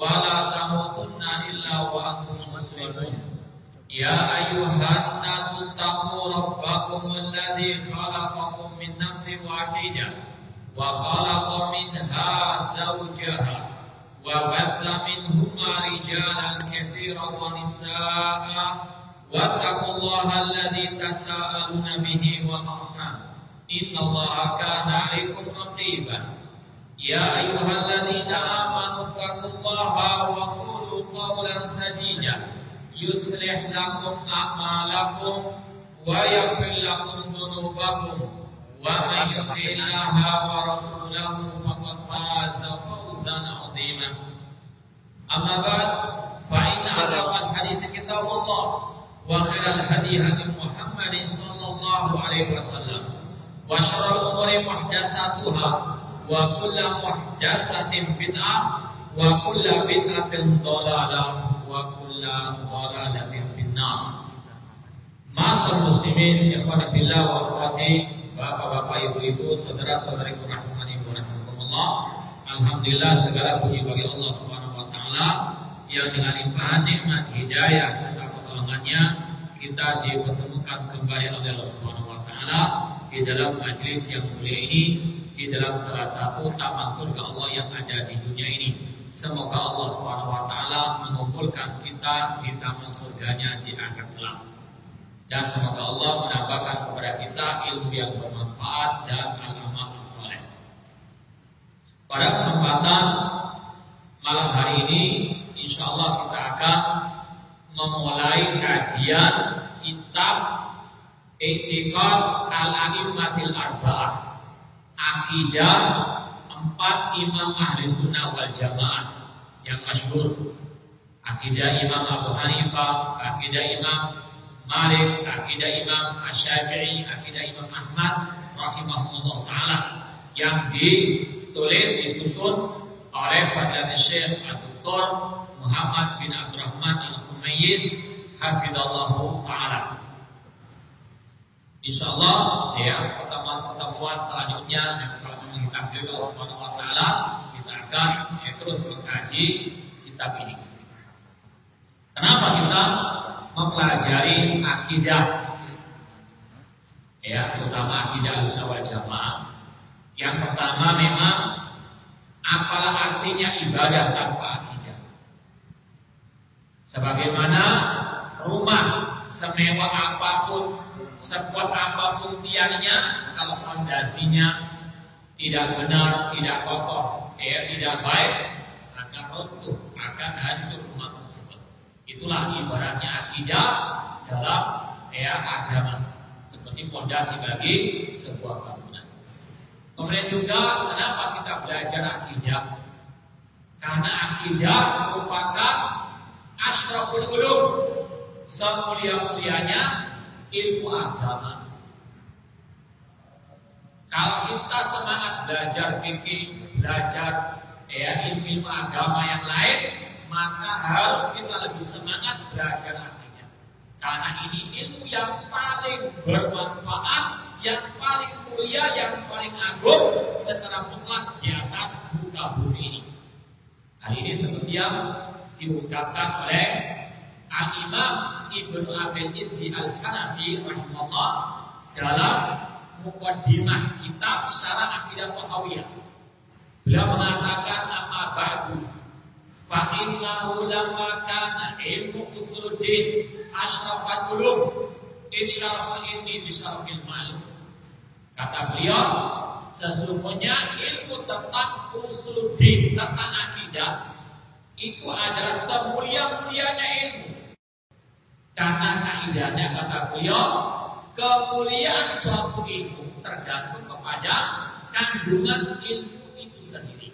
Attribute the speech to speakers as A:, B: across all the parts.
A: ولا تموتن إلا وأنتم مسلمون يا أيها الناس اتقوا ربكم الذي خلقكم من نفس واحدة وخلق منها زوجها وبث منهما رجالا كثيرا ونساء واتقوا الله الذي تساءلون به والأرحام إن الله كان عليكم رقيبا يا أيها الذين آمنوا اتقوا الله وقولوا قولا سديدا يصلح لكم أعمالكم ويغفر لكم ذنوبكم ومن يطع الله ورسوله فقد فاز فوزا عظيما أما بعد فإن أصدق الحديث كتاب الله وخير الهدي هدي محمد صلى الله عليه وسلم wa syarrul umuri muhdatsatuha wa kullu muhdatsatin bid'ah wa kullu bid'atin dhalalah wa kullu dhalalatin finnar. Muslimin. Alhamdulillah segala puji bagi Allah Subhanahu wa taala yang dengan limpahan nikmat hidayah serta pertolongannya kita dipertemukan kembali oleh Allah Subhanahu wa taala di dalam majelis yang mulia ini di dalam salah satu taman surga Allah yang ada di dunia ini. Semoga Allah Subhanahu wa taala mengumpulkan kita di taman surganya di akhir kelak. Dan semoga Allah menambahkan kepada kita ilmu yang bermanfaat dan amal soleh. Pada kesempatan malam hari ini, insya Allah kita akan memulai kajian kitab Itikad al-A'immatil Arba'ah Akidah empat imam ahli sunnah wal jamaah yang masyhur Akidah Imam Abu Hanifah, akidah Imam Malik, akidah Imam Asy-Syafi'i, akidah Imam Ahmad rahimahullah taala yang ditulis disusun oleh Fadilatul Syekh Dr. Muhammad bin Abdurrahman Al-Humayyiz hafizallahu taala. Insyaallah ya pertemuan-pertemuan selanjutnya yang memang ditakdir Allah Subhanahu wa taala kita akan ya, terus mengkaji kitab ini. Kenapa kita mempelajari akidah? Ya terutama akidah awal jamaah. Yang pertama memang apalah artinya ibadah tanpa akidah? Sebagaimana rumah semewah apa pun sekuat apa pun tiangnya kalau fondasinya tidak benar tidak kokoh ya tidak baik akan runtuh akan hancur rumah tersebut. Itulah ibaratnya akidah dalam ya agama. Seperti fondasi bagi sebuah bangunan. Kemudian juga kenapa kita belajar akidah? Karena akidah merupakan asyraful ulum. Semulia-mulianya ilmu agama. Kalau kita semangat belajar fikih, belajar ya ilmu agama yang lain, maka harus kita lebih semangat belajar akidah. Karena ini ilmu yang paling bermanfaat, yang paling mulia, yang paling agung secara mutlak di atas muka bumi ini. Hal ini seperti yang diungkapkan oleh Al-Imam Ibnu Abil Izzi Al-Hanafi rahimahullah dalam mukaddimah kitab Syarah Aqidah Tahawiyah. Beliau mengatakan amma ba'du fa innahu kana ilmu usuluddin asyrafat ulum isyaraful ilmi bisyarafil ma'lum. Kata beliau, sesungguhnya ilmu tentang usuluddin, tentang akidah itu adalah semulia-mulianya ilmu. Karena kaidahnya kata beliau, kemuliaan suatu ilmu tergantung kepada kandungan ilmu itu sendiri.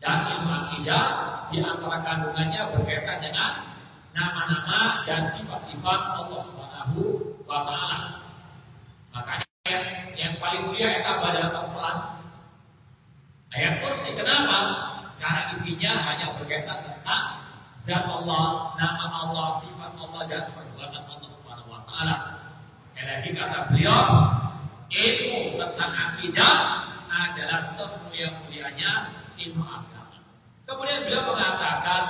A: Dan ilmu akidah di antara kandungannya berkaitan dengan nama-nama dan sifat-sifat Allah Subhanahu wa taala. Makanya yang paling mulia itu pada Al-Qur'an. Ayat kursi kenapa? Karena isinya hanya berkaitan tentang zat Allah, nama Allah, sifat Allah dan perbuatan Allah Subhanahu wa taala. Lagi kata beliau, ilmu tentang akidah adalah semulia-mulianya ilmu agama. Kemudian beliau mengatakan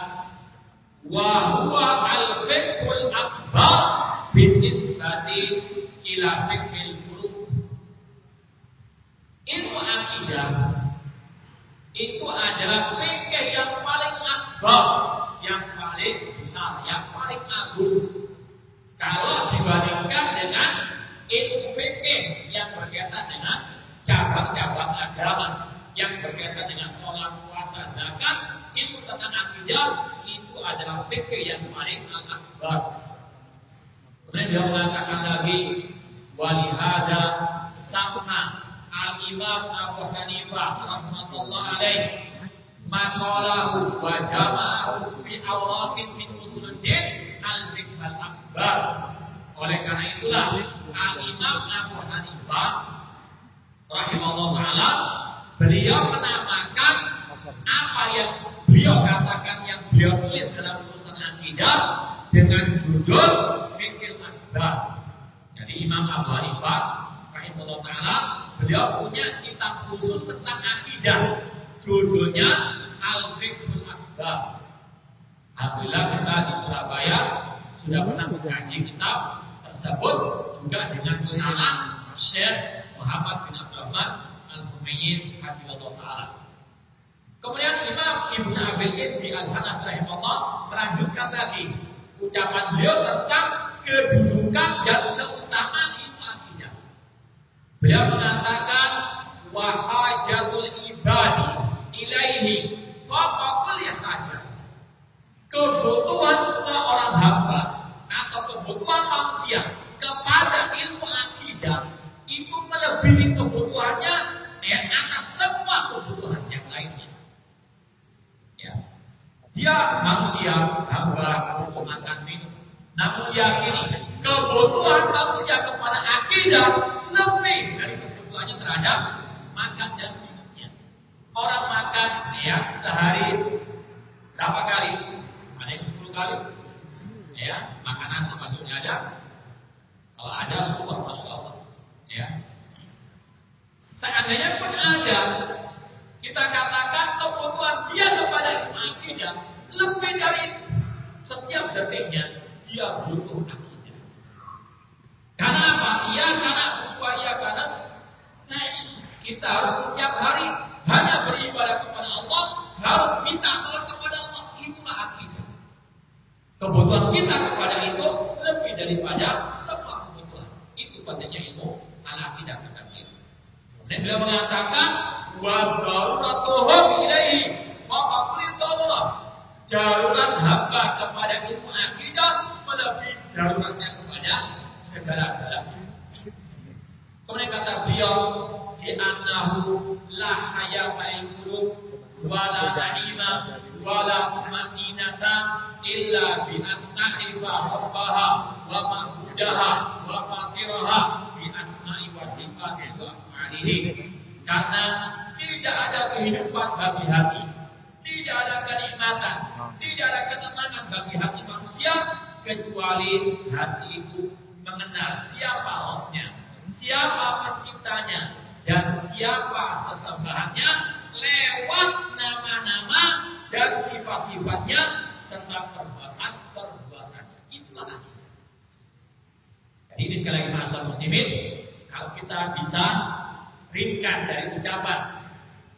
A: wa huwa al-fiqhul akbar binisbati ila fiqhil qulub. Ilmu akidah itu adalah fikih yang paling akbar, yang paling besar, yang paling agung. Kalau dibandingkan dengan ilmu fikih yang berkaitan dengan cabang-cabang agama, yang berkaitan dengan sholat, puasa, zakat, ilmu tentang akidah itu adalah fikih yang paling akbar. Kemudian dia mengatakan lagi walihada sama al-imam Abu Hanifah rahmatullah alaih maqalahu wa jama'ahu fi awraqin min al-akbar. Oleh karena itulah al-imam Abu Hanifah rahimahullah taala beliau menamakan apa yang beliau katakan yang beliau tulis dalam urusan akidah dengan judul fikir akbar. Jadi Imam Abu Hanifah rahimahullah taala beliau punya kitab khusus tentang akidah. Judulnya Al-Fiqhul Akbar. Alhamdulillah kita di Surabaya sudah pernah mengkaji kitab tersebut juga dengan nama Syekh Muhammad bin Abdurrahman Al-Humayyiz Hafizullah Ta'ala. Kemudian Imam Ibnu Abil Izzi Al-Hanafi rahimahullah melanjutkan lagi ucapan beliau tentang kedudukan dan keutamaan ilmu. Beliau mengatakan wahajatul ibadi ilaihi faqaqul hajat. Kebutuhan seorang hamba atau kebutuhan manusia kepada ilmu akidah itu melebihi kebutuhannya yang atas semua kebutuhan yang lainnya. Ya. Dia manusia, hamba, butuh makan minum. Namun yakini kebutuhan manusia kepada akidah lebih dari kebutuhannya terhadap makan dan minumnya. Orang makan ya sehari berapa kali? Ada yang 10 kali. Ya, makan nasi maksudnya ada. Kalau ada semua masya Allah. Ya. Seandainya pun ada, kita katakan kebutuhan dia kepada akidah lebih dari setiap detiknya dia butuh akidah. Karena apa? Iya karena butuh iya karena nah, kita harus setiap hari hanya beribadah kepada Allah, harus minta tolong kepada Allah. Itulah akidah. Kebutuhan kita kepada itu lebih daripada semua kebutuhan. Itu pentingnya ilmu al-akidah kata beliau. Dan beliau mengatakan wa daruratuhum ilaihi wa Allah. Darurat hamba kepada ilmu akidah melebihi daruratnya kepada segala-galanya. Kemudian kata beliau di annahu la hayata ilmu wala na'ima wala maninata illa bi an ta'rifa rabbaha wa ma'budaha wa fatiraha bi asma'i wa sifati wa af'alihi karena tidak ada kehidupan bagi hati tidak ada kenikmatan tidak ada ketenangan bagi hati manusia kecuali hati itu mengenal siapa Rabbnya siapa penciptanya dan siapa sesembahannya lewat nama-nama dan sifat-sifatnya serta perbuatan-perbuatannya. Itulah akidah. Jadi ini sekali lagi masalah muslimin, kalau kita bisa ringkas dari ucapan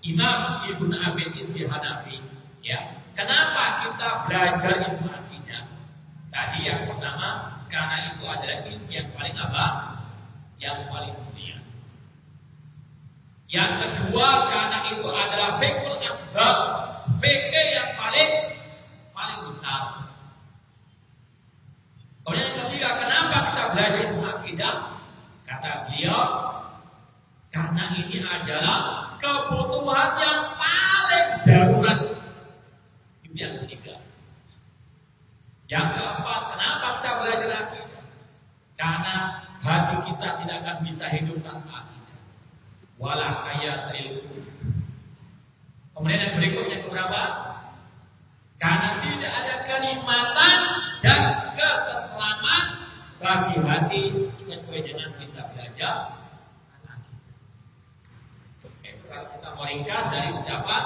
A: Imam Ibnu Abi Izzi Hanafi, ya, kenapa kita belajar ilmu akidah? Tadi yang pertama, karena itu adalah ilmu yang paling apa? Yang paling mulia. Yang kedua karena itu adalah fikul akbar, BG yang paling paling besar. Kemudian yang ketiga, kenapa kita belajar akidah? Kata beliau, karena ini adalah kebutuhan yang paling darurat. Itu yang ketiga. Yang keempat, kenapa kita belajar akidah? Karena hati kita tidak akan bisa hidup tanpa akidah. Walah kaya terlalu Kemudian yang berikutnya keberapa? Karena tidak ada kenikmatan dan ketentraman bagi hati sesuai dengan kita belajar kalau kita meringkas dari ucapan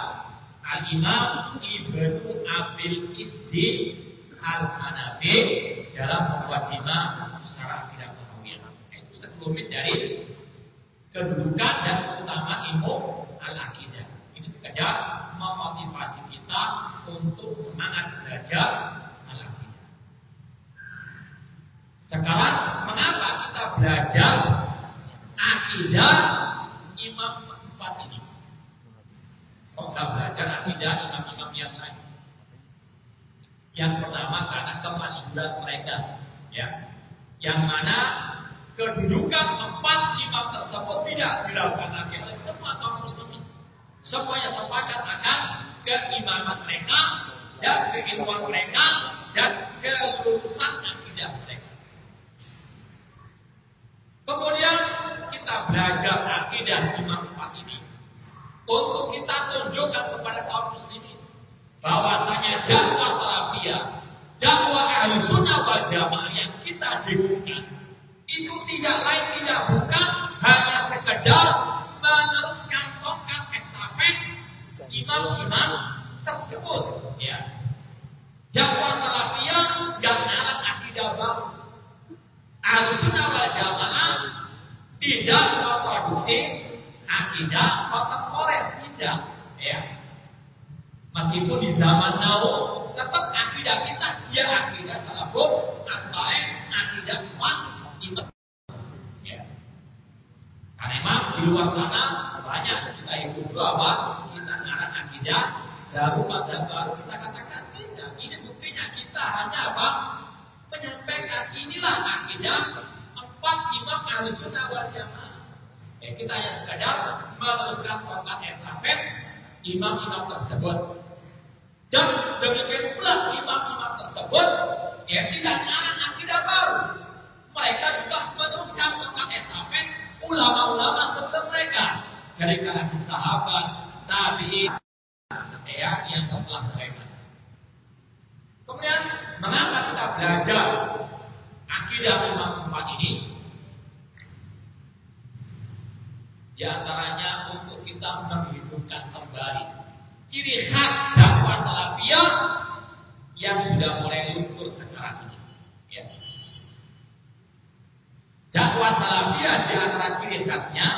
A: Al-Imam Ibnu Abil Izzi Al-Hanafi dalam mukadimah syarah tidak tahawiyah. Itu sekelumit dari kedudukan dan utama ilmu al-aqidah. Sekedar memotivasi kita untuk semangat belajar al-aqidah. Sekarang mengapa kita belajar akidah Imam empat ini? Kok belajar akidah imam-imam yang lain? Yang pertama karena kemasyhuran mereka, ya. Yang mana kedudukan empat imam tersebut tidak dilakukan lagi oleh semua kaum muslimin. Semuanya sepakat akan keimaman mereka dan keilmuan mereka dan kelulusan akidah mereka. Kemudian kita belajar akidah imam empat ini untuk kita tunjukkan kepada kaum muslimin bahwasanya dakwah salafiyah, dakwah ahli sunnah wal jamaah yang kita dengungkan itu tidak lain tidak bukan hanya sekedar meneruskan estafet imam-imam tersebut ya. Dakwah salafiyah dan alat akidah baru. Ahli sunnah wal jamaah tidak memproduksi akidah kontemporer tidak ya. Meskipun di zaman now tetap akidah kita ya akidah salafun asalnya akidah umat itu. Ya. Karena memang di luar sana banyak kita ikut apa akidah baru pada baru kita katakan tidak. Ini buktinya kita hanya apa? Menyampaikan inilah akidah empat imam ahli sunnah wal jamaah. Ya, kita hanya sekadar meneruskan tongkat estafet imam-imam tersebut. Dan demikian pula imam-imam tersebut ya tidak ngarang akidah baru. Mereka juga meneruskan tongkat estafet ulama-ulama sebelum mereka. Dari kalangan sahabat, tabi'in, ya yang setelah mereka. Kemudian belajar akidah imam empat ini? Di antaranya untuk kita menghidupkan kembali ciri khas dakwah salafiyah yang sudah mulai luntur sekarang ini. Ya. Dakwah salafiyah di antara ciri khasnya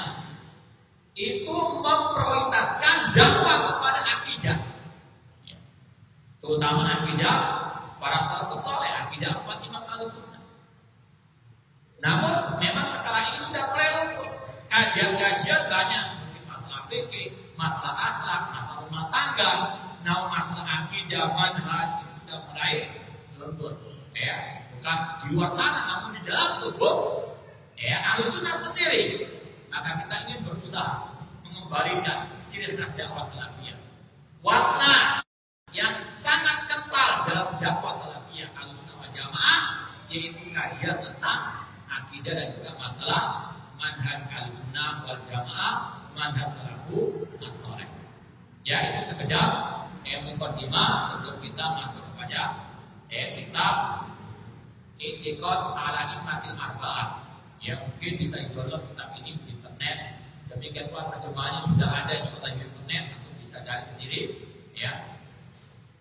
A: itu memprioritaskan dakwah kepada akidah. Ya. Terutama akidah para salafus soleh, akidah empat imam al-sunnah. Namun memang sekarang ini sudah mulai luntur kajian-kajian banyak masalah fikih, masalah akhlak, masalah rumah tangga, nah masalah akidah, manhaj sudah mulai luntur. Ya, bukan di luar sana, namun di dalam tubuh ya alusunah sendiri. Maka kita ingin berusaha mengembalikan ciri khas dakwah salafiyah. Warna yang sangat kental dalam dakwah salafiyah alusunah jamaah yaitu kajian tentang akidah dan juga masalah manhaj al-sunnah wal jamaah manhaj salafu as-saleh. Ya itu sekedar eh, mukadimah sebelum kita masuk kepada eh, kitab Itikad ala imatil arba'ah. Ya mungkin bisa download kitab ini di internet. Demikian pula terjemahannya sudah ada di kota internet atau bisa cari sendiri. Ya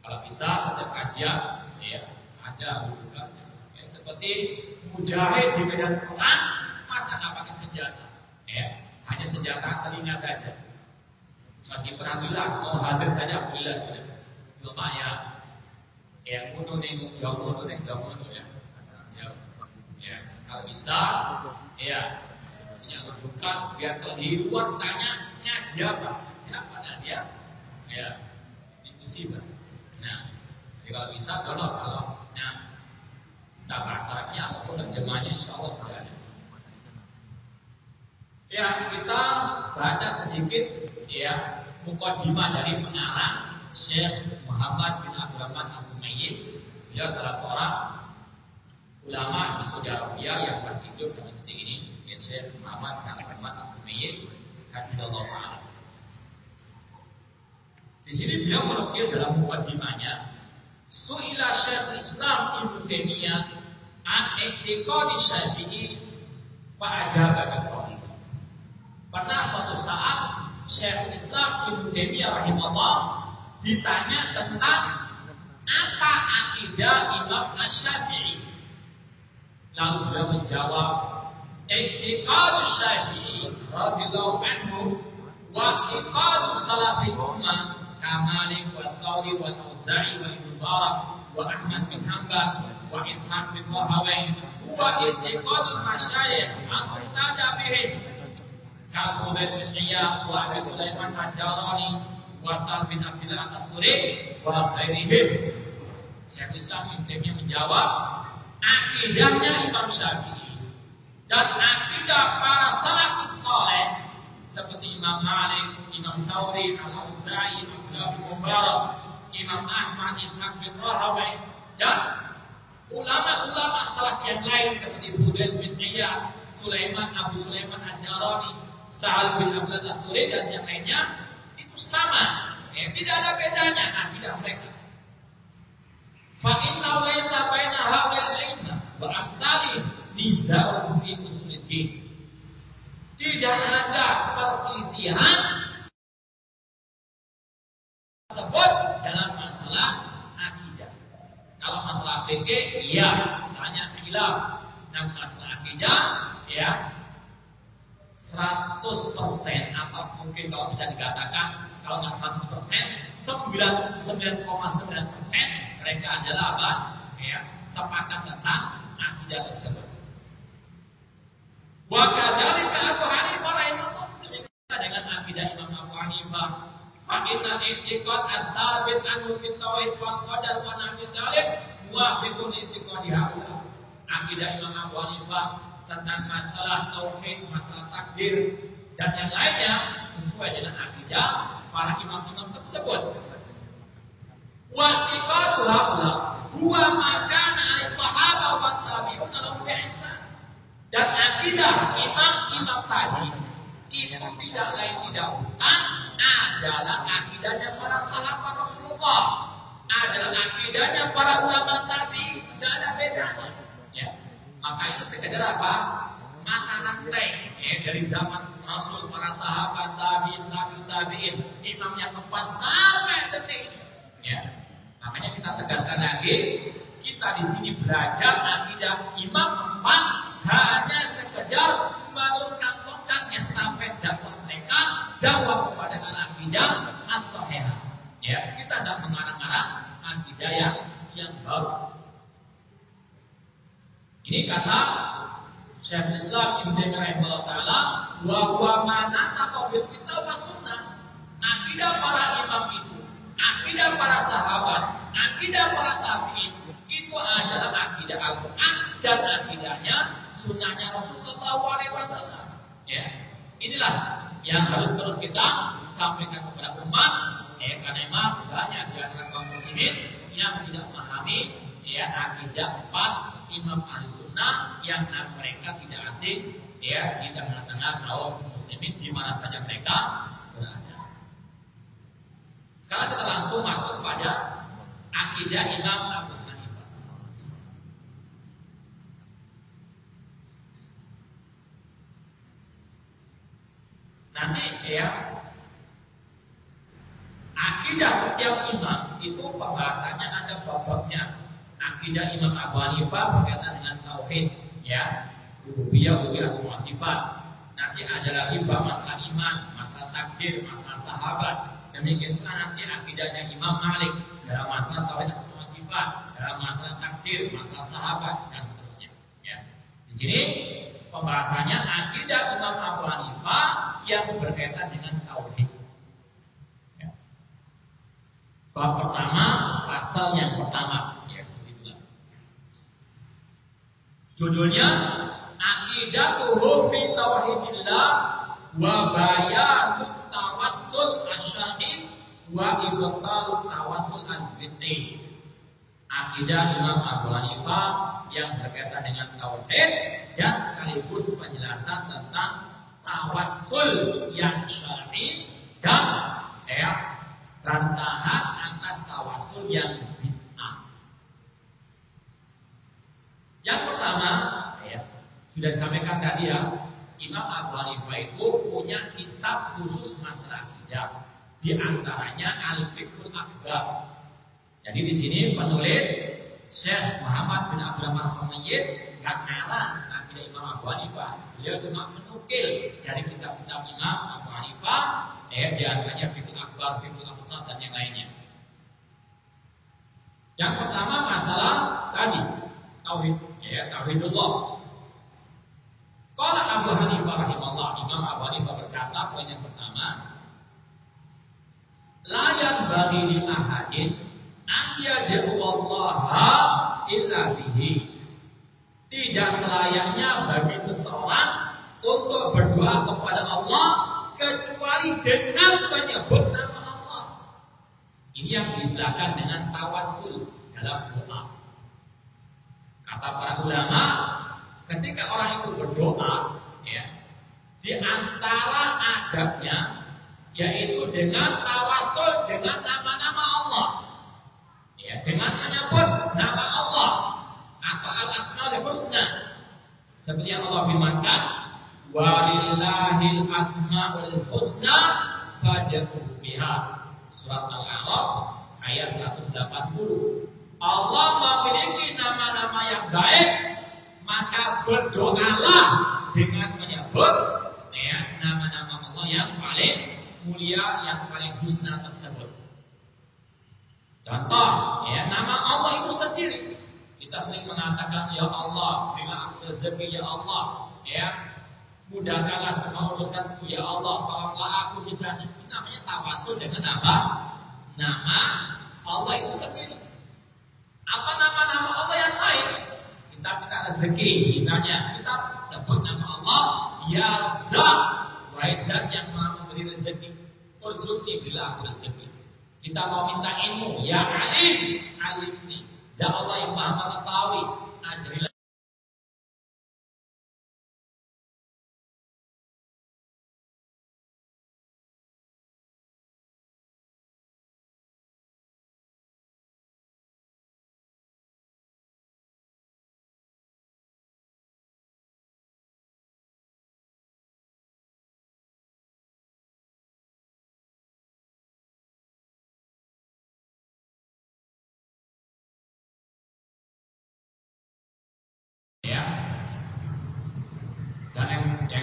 A: kalau bisa setiap kajian ya ada juga. Ya, seperti mujahid di medan perang masa nggak pakai senjata? Ya, hanya senjata telinga saja. Masih peradilan, mau hadir saja alhamdulillah sudah. Lumayan. Ya, kuno nih, jauh kuno nih, jauh kuno ya. Ya, ya. Kalau bisa, ya, yang bukan biar kalau luar tanya ngaji apa? Siapa nah dia? Ya, ini musibah. Nah, kalau bisa, download kalau nah, nah bahasanya apa pun terjemahnya insya Allah sudah ada. Ya, kita baca sedikit ya mukadimah dari pengarang Syekh Muhammad bin Abdurrahman Abu Mayyiz Beliau salah seorang ulama di Saudi Arabia yang masih hidup sampai detik ini, yaitu Syekh Muhammad bin Ahmad Al-Umayyid, Hafizullah Ta'ala. Di sini beliau menukil dalam mukadimahnya Su'ila Syekh Islam Ibnu Taimiyah an iktikadi syafi'i wa ajaba Pernah suatu saat Syekhul Islam Ibu Taimiyah Rahimullah ditanya tentang apa akidah Imam Asyafi'i Lalu dia menjawab, "Iktikadu Syafi'i Rasulullah anhu wa iktikadu salafi ummah kama wa qawli wa auza'i wa وأحمد بن حنبل وإسحاق بن راهويه هو اعتقاد المشايخ أن تهتدى بهم كالقبيل بن عياض وأبي سليمان الجاراني وسال بن عبد الله الأسطوري وغيرهم Syekh Islam Ibn menjawab akidahnya Imam Syafi'i dan akidah para salafus saleh seperti Imam Malik, Imam Thawri, Al-Auza'i, Abdullah bin Mubarak, Imam Ahmad, Ishaq bin Rahawai, dan ulama-ulama salaf yang lain seperti Budel bin Iyad, Sulaiman, Abu Sulaiman Al-Jarani, Sa'al bin Abdul Asuri dan yang lainnya itu sama. Ya, tidak ada bedanya akidah mereka. Fa inna laysa baina ha'il al-aimma wa amsalih niza'un fi usulid tidak ada perselisihan tersebut dalam masalah akidah. Kalau masalah fikih, iya, tanya khilaf. Nah, masalah akidah, ya, 100% atau mungkin kalau bisa dikatakan kalau nggak 100 persen, 99,9 persen mereka adalah apa? Ya, sepakat tentang akidah tersebut. Wa kadzalika Abu Hanifah demikian dengan akidah Imam Abu Hanifah. Ats-tsabit anhu fi tauhid wal qadar wa nahwi dzalik muwafiqun i'tiqadi haula. Akidah Imam Abu Hanifah tentang masalah tauhid, masalah takdir dan yang lainnya sesuai dengan akidah para imam-imam tersebut. Wa i'tiqadu haula huwa makana al-sahabah wa tabi'un lahum bi'ihsan dan akidah imam-imam tadi itu tidak lain tidak bukan adalah akidahnya para sahabat Rasulullah, adalah akidahnya para ulama tadi, tidak ada bedanya. Ya. Maka itu sekedar apa? Mata rantai ya, dari zaman Rasul, para sahabat, tabiin, tabiin, tabiin, imam yang keempat sampai detik. Ya. Makanya kita tegaskan lagi, kita di sini belajar akidah imam empat hanya sekedar menurunkan tongkatnya sampai dakwah mereka dakwah kepada al-aqidah as-sahihah. Ya, kita tidak mengarang-arang akidah yang yang baru. Ini kata Syekh Islam Ibn Taimiyah taala wa huwa mana taqabil kita wa sunnah. Akidah para imam itu, akidah para sahabat, akidah para tabi'in itu adalah akidah Al-Qur'an dan akidahnya sunnahnya Rasulullah SAW. Ya, inilah yang harus terus kita sampaikan kepada umat. Ya, karena memang banyak di antara kaum muslimin yang tidak memahami ya akidah empat imam ahli sunnah yang mereka tidak asing ya di tengah-tengah kaum berilah aku rezeki ya Allah, ya mudahkanlah semua urusanku ya Allah, tolonglah aku misalnya. Ini namanya tawasul dengan apa? Nama Allah itu sendiri. Apa nama-nama Allah yang lain? Kita minta rezeki, misalnya kita sebut nama Allah Ya Zat, wahai yang maha memberi rezeki. Urzuki bila aku rezeki. Kita mau minta ilmu, ya alim, alim ini. Ya Allah yang maha mengetahui, ajarilah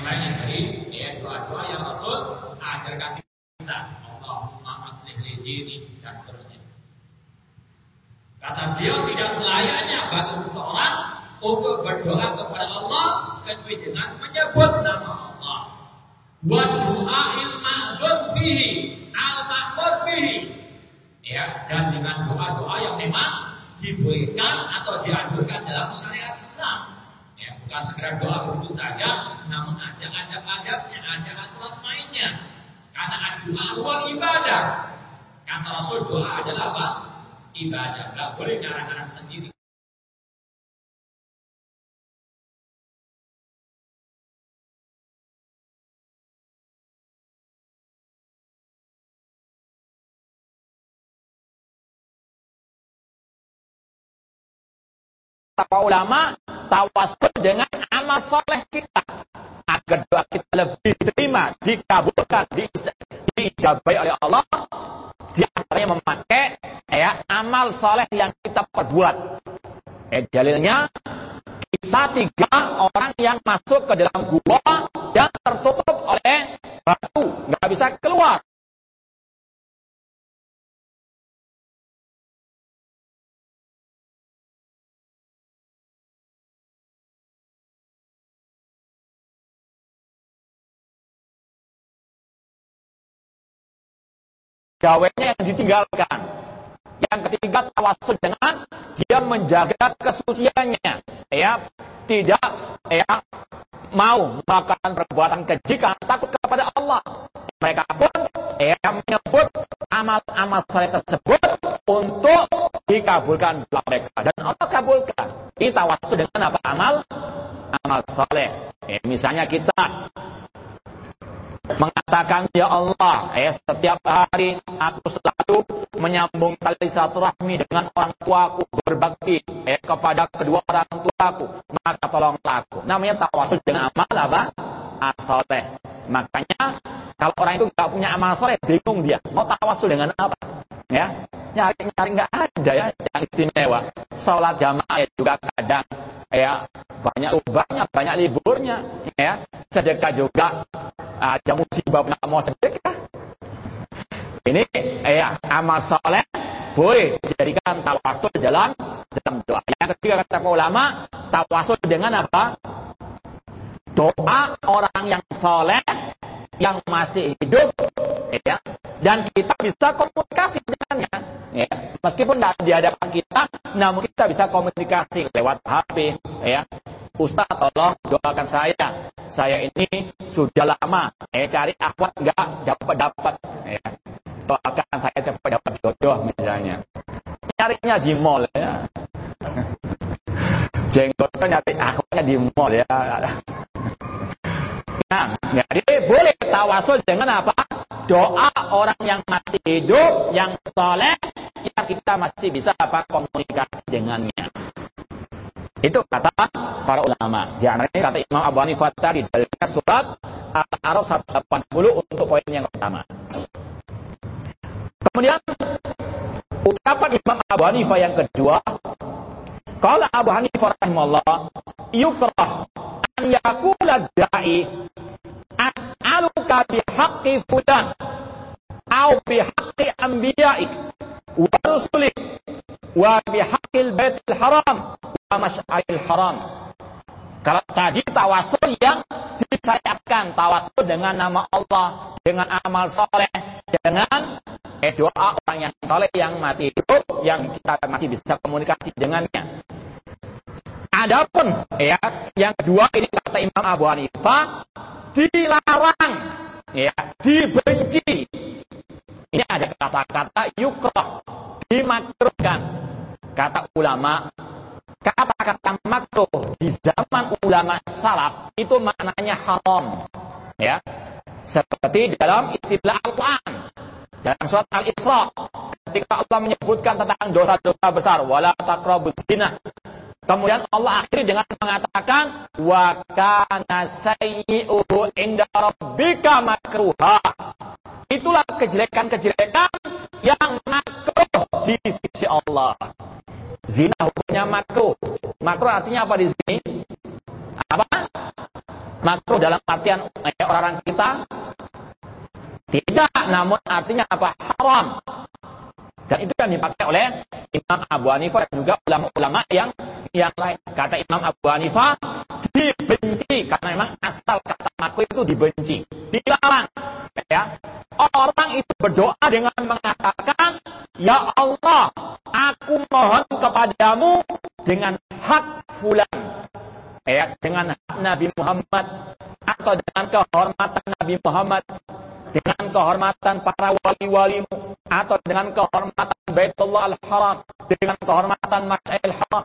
A: lainnya dari ya doa-doa yang Rasul ajarkan kita. Allahumma aslih li dini dan seterusnya. Kata beliau tidak selayaknya bagi seseorang untuk berdoa kepada Allah kecuali dengan menyebut nama Allah. Wa du'ail ma'zun bihi al ma'mur bihi. Ya, dan dengan doa-doa yang memang dibolehkan atau dianjurkan dalam syariat. Bukan sekedar doa begitu saja, namun ada adab-adabnya, ada aturan mainnya. Karena doa awal ibadah. Kata Rasul doa adalah apa? Ibadah. Gak boleh ngarang-ngarang sendiri.
B: Para ulama tawasul dengan amal soleh kita agar doa kita lebih diterima, dikabulkan, di, diijabai oleh Allah. Di antaranya memakai ya amal soleh yang kita perbuat. Eh, dalilnya kisah tiga orang yang masuk ke dalam gua yang tertutup oleh batu, nggak bisa keluar. Gawainya yang ditinggalkan. Yang ketiga tawasul dengan dia menjaga kesuciannya, ya tidak ya mau melakukan perbuatan keji karena takut kepada Allah. Mereka pun
A: ya menyebut amal-amal saleh tersebut untuk dikabulkan doa mereka dan Allah kabulkan. Ini tawasul dengan apa amal? Amal saleh. Ya, misalnya kita mengatakan ya Allah ya setiap hari aku selalu menyambung tali silaturahmi dengan orang tuaku berbakti ya, kepada kedua orang tuaku maka tolonglah aku. Namanya tawasul dengan amal apa? Asoleh. Makanya kalau orang itu nggak punya amal soleh bingung dia. Mau tawasul dengan apa? Ya nyari nyari nggak ada ya yang istimewa. Sholat jamaah juga kadang ya banyak ubahnya banyak liburnya ya. Sedekah juga. Ada musibah nggak mau sedekah. Ini ya amal soleh boleh dijadikan tawasul dalam dalam doa. Yang ketiga kata ulama tawasul dengan apa? Doa orang yang soleh yang masih hidup ya. Dan kita bisa komunikasi dengannya ya. Meskipun tidak di hadapan kita namun kita bisa komunikasi lewat HP ya. Ustaz tolong doakan saya. Saya ini sudah lama eh cari akhwat enggak dapat dapat ya. Doakan saya dapat dapat jodoh misalnya. Nyarinya di mall ya. Jenggotnya nyari akhwatnya di mall ya jadi boleh tawasul dengan apa? Doa orang yang masih hidup, yang soleh, ya kita masih bisa apa komunikasi dengannya. Itu kata para ulama. Di antaranya kata Imam Abu Hanifah tadi dari surat Al-A'raf 180 untuk poin yang pertama. Kemudian ucapan Imam Abu Hanifah yang kedua, kalau Abu Hanifah rahimahullah, yukrah yakula da'i as'aluka bihaqqi fulan au bihaqqi anbiya'ik wa rusulik wa bihaqqil baitil haram wa masy'aril haram. Kalau tadi tawasul yang disayapkan tawasul dengan nama Allah dengan amal soleh dengan eh, doa orang yang soleh yang masih hidup yang kita masih bisa komunikasi dengannya Adapun ya yang kedua ini kata Imam Abu Hanifah dilarang, ya, dibenci. Ini ada kata-kata yukroh, dimakruhkan. Kata ulama, kata-kata makruh di zaman ulama salaf itu maknanya haram. Ya. Seperti dalam istilah Al-Quran. Dalam surat Al-Isra. Ketika Allah menyebutkan tentang dosa-dosa besar. Wala. Kemudian Allah akhiri dengan mengatakan wa kana sayyi'uhu inda rabbika makruha. Itulah kejelekan-kejelekan yang makruh di sisi Allah. Zina hukumnya makruh. Makruh artinya apa di sini? Apa? Makruh dalam artian orang-orang kita tidak, namun artinya apa? Haram. Dan itu yang dipakai oleh Imam Abu Hanifah dan juga ulama-ulama yang yang lain. Kata Imam Abu Hanifah dibenci karena memang asal kata makruh itu dibenci, dilarang. Ya, orang itu berdoa dengan mengatakan, Ya Allah, aku mohon kepadamu dengan hak fulan. Ya, dengan hak Nabi Muhammad atau dengan kehormatan Nabi Muhammad dengan kehormatan para wali-walimu atau dengan kehormatan Baitullah Al-Haram dengan kehormatan Masjidil Haram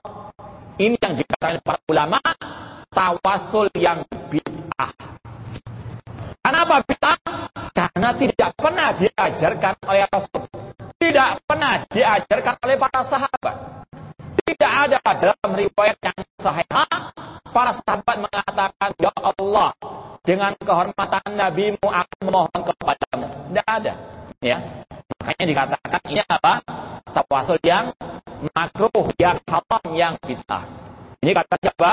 A: ini yang dikatakan para ulama tawasul yang bid'ah. Kenapa bid'ah? karena tidak pernah diajarkan oleh Rasul. Tidak pernah diajarkan oleh para sahabat tidak ada dalam riwayat yang sahih para sahabat mengatakan ya Allah dengan kehormatan nabimu aku memohon kepadamu. Tidak ada. Ya. Makanya dikatakan ini apa? Tawasul yang makruh, yang haram, yang bid'ah. Ini kata siapa?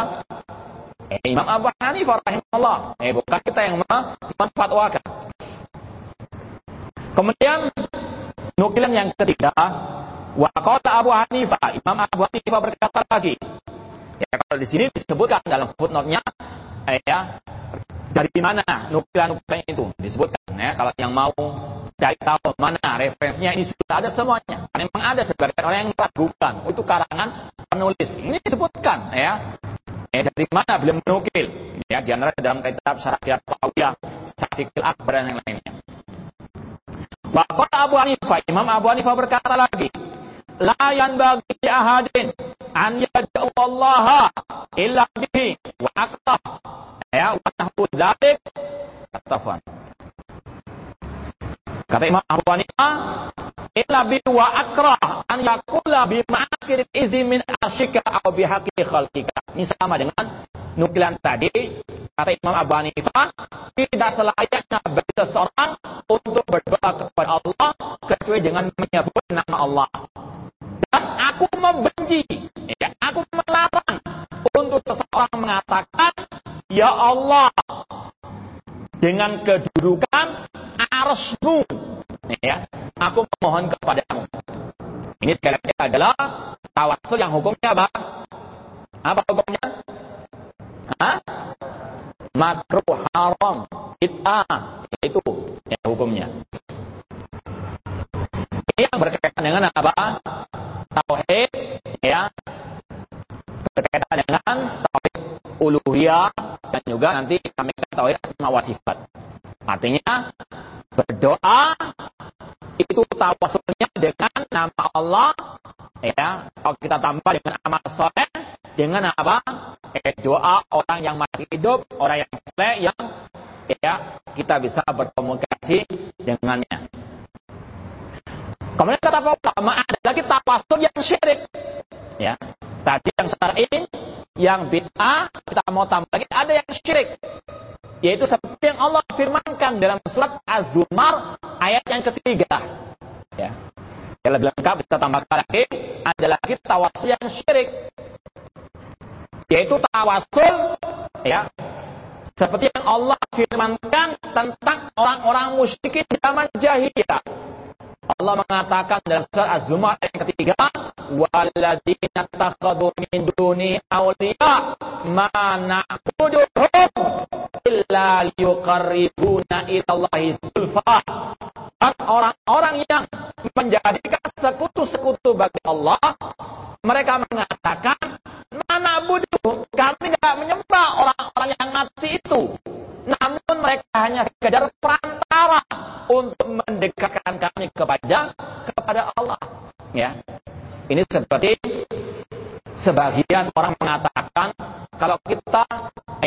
A: Eh, Imam Abu Hanifah rahimahullah. Eh, bukan kita yang memfatwakan. Kemudian nukilan yang ketiga, wa Abu Hanifah, Imam Abu Hanifah berkata lagi. Ya, kalau di sini disebutkan dalam footnote-nya eh, ya, dari mana nukilan-nukilan itu? Disebutkan ya kalau yang mau cari tahu mana referensinya ini sudah ada semuanya. Memang ada sebagian orang yang meragukan oh, itu karangan penulis. Ini disebutkan ya. Eh, dari mana belum menukil? Ya di antara dalam kitab syarat tawiyah Syafiqil Akbar dan yang lainnya. Bapak Abu Hanifah, Imam Abu Hanifah berkata lagi, La yanbaghi ahadin an yad'u Allah illa bihi wa. Ya, wa nahu dzalik. Katafan. Kata Imam Abu Hanifah, illa bi wa akrah an yaqula bi ma'akir izi min asyika aw bi haqqi khalqika. Ini sama dengan nukilan tadi kata Imam Abu Hanifah tidak selayaknya bagi seseorang untuk berdoa kepada Allah kecuali dengan menyebut nama Allah. Dan aku membenci, ya, aku melarang untuk seseorang mengatakan, Ya Allah, dengan kedudukan arsmu, ya, aku memohon kepadamu. Ini sekali lagi adalah tawasul yang hukumnya apa? Apa hukumnya? Hah? Makruh haram, bid'ah, itu ya hukumnya. Ini yang berkaitan dengan apa? Tauhid, ya. Berkaitan dengan tauhid uluhiyah dan juga nanti kami tauhid asma wa sifat. Artinya berdoa itu tawasulnya dengan nama Allah ya. Kalau kita tambah dengan amal soleh dengan apa? Eh, doa orang yang masih hidup orang yang soleh yang ya kita bisa berkomunikasi dengannya kemudian kata ulama ada lagi tawasul yang syirik ya tadi yang syar'i yang bid'ah kita mau tambah lagi ada yang syirik yaitu seperti yang Allah firmankan dalam surat Az-Zumar ayat yang ketiga. Ya. Yang lebih lengkap kita tambahkan lagi ada lagi tawasul yang syirik. Yaitu tawasul ya seperti yang Allah firmankan tentang orang-orang musyrikin zaman jahiliyah. Allah mengatakan dalam surat Az-Zumar yang ketiga, "Walladzina takhadhu min duni awliya ma na'buduhum illa yuqarribuna ilallahi zulfa." Dan orang-orang yang menjadikan sekutu-sekutu bagi Allah, mereka mengatakan, "Mana budu? Kami tidak menyembah orang-orang yang mati itu." Namun mereka hanya sekedar perantara untuk mendekatkan kami kepada kepada Allah. Ya, ini seperti sebagian orang mengatakan kalau kita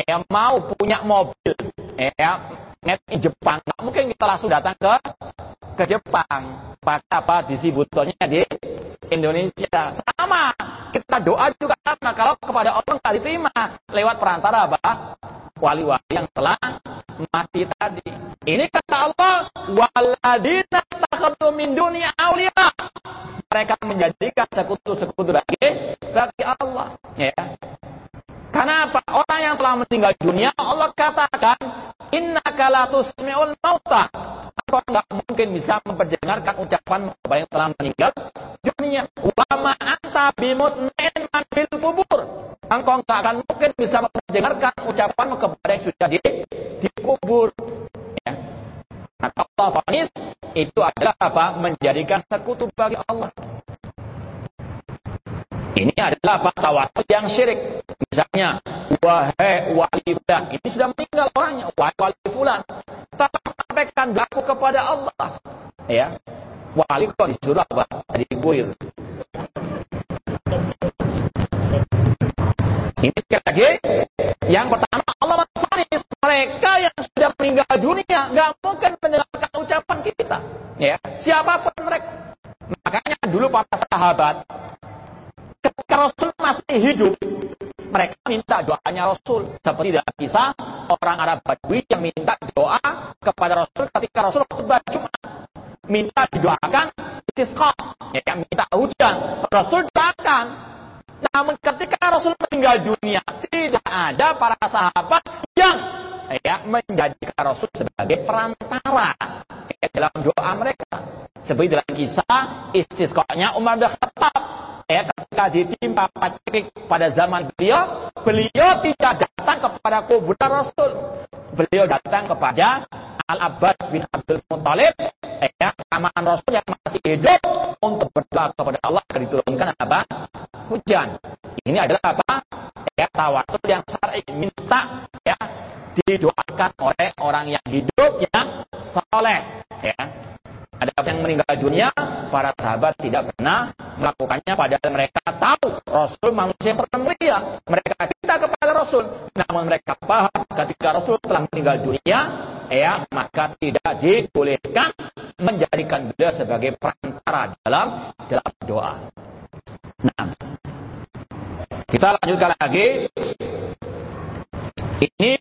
A: ya mau punya mobil ya net Jepang, nggak mungkin kita langsung datang ke ke Jepang. Pakai apa distributornya di Indonesia. Sama, kita doa juga sama. Kalau kepada Allah nggak diterima lewat perantara apa? Wali-wali yang telah mati tadi. Ini kata Allah, waladina takhatu min dunia awliya. Mereka menjadikan sekutu-sekutu bagi bagi Allah. Ya. Karena apa? Orang yang telah meninggal dunia, Allah katakan, Inna kalatus tusmi'ul mauta. Engkau enggak mungkin bisa memperdengarkan ucapan kepada yang telah meninggal dunia. Wa ma anta bimusmi'in man fil kubur. Engkau enggak akan mungkin bisa mendengarkan ucapan kepada yang sudah di, dikubur. Ya. Fonis itu adalah apa? Menjadikan sekutu bagi Allah. Ini adalah apa? Tawasul yang syirik. Misalnya, wahai wali fulan. Ini sudah meninggal orangnya. Wahai wali fulan. Tolong sampaikan daku kepada Allah. Ya. Wali kok disuruh apa? Guir. Ini sekali lagi, yang pertama Allah menfonis mereka yang sudah meninggal dunia nggak mungkin mendengarkan ucapan kita. Ya, siapa pun mereka. Makanya dulu para sahabat ketika Rasul masih hidup, mereka minta doanya Rasul. Seperti dalam kisah orang Arab Badui yang minta doa kepada Rasul ketika Rasul khutbah Jumat. Minta didoakan istisqa, ya, minta hujan. Rasul doakan. Namun ketika Rasul meninggal dunia, tidak ada para sahabat yang ya menjadikan Rasul sebagai perantara ya, dalam doa mereka. Seperti dalam kisah istisqanya Umar bin Khattab ya ketika ditimpa paceklik pada zaman beliau, beliau tidak datang kepada kuburan Rasul. Beliau datang kepada Al-Abbas bin Abdul Muttalib, ya, aman Rasul yang masih hidup untuk berdoa kepada Allah agar diturunkan apa? Hujan. Ini adalah apa? Ya, tawasul yang syar'i minta ya didoakan oleh orang yang hidup yang soleh ya Ada yang meninggal dunia, para sahabat tidak pernah melakukannya padahal mereka tahu Rasul manusia yang mulia. Mereka kita kepada Rasul. Namun mereka paham ketika Rasul telah meninggal dunia, ya maka tidak dibolehkan menjadikan beliau sebagai perantara dalam dalam doa. Nah, kita lanjutkan lagi. Ini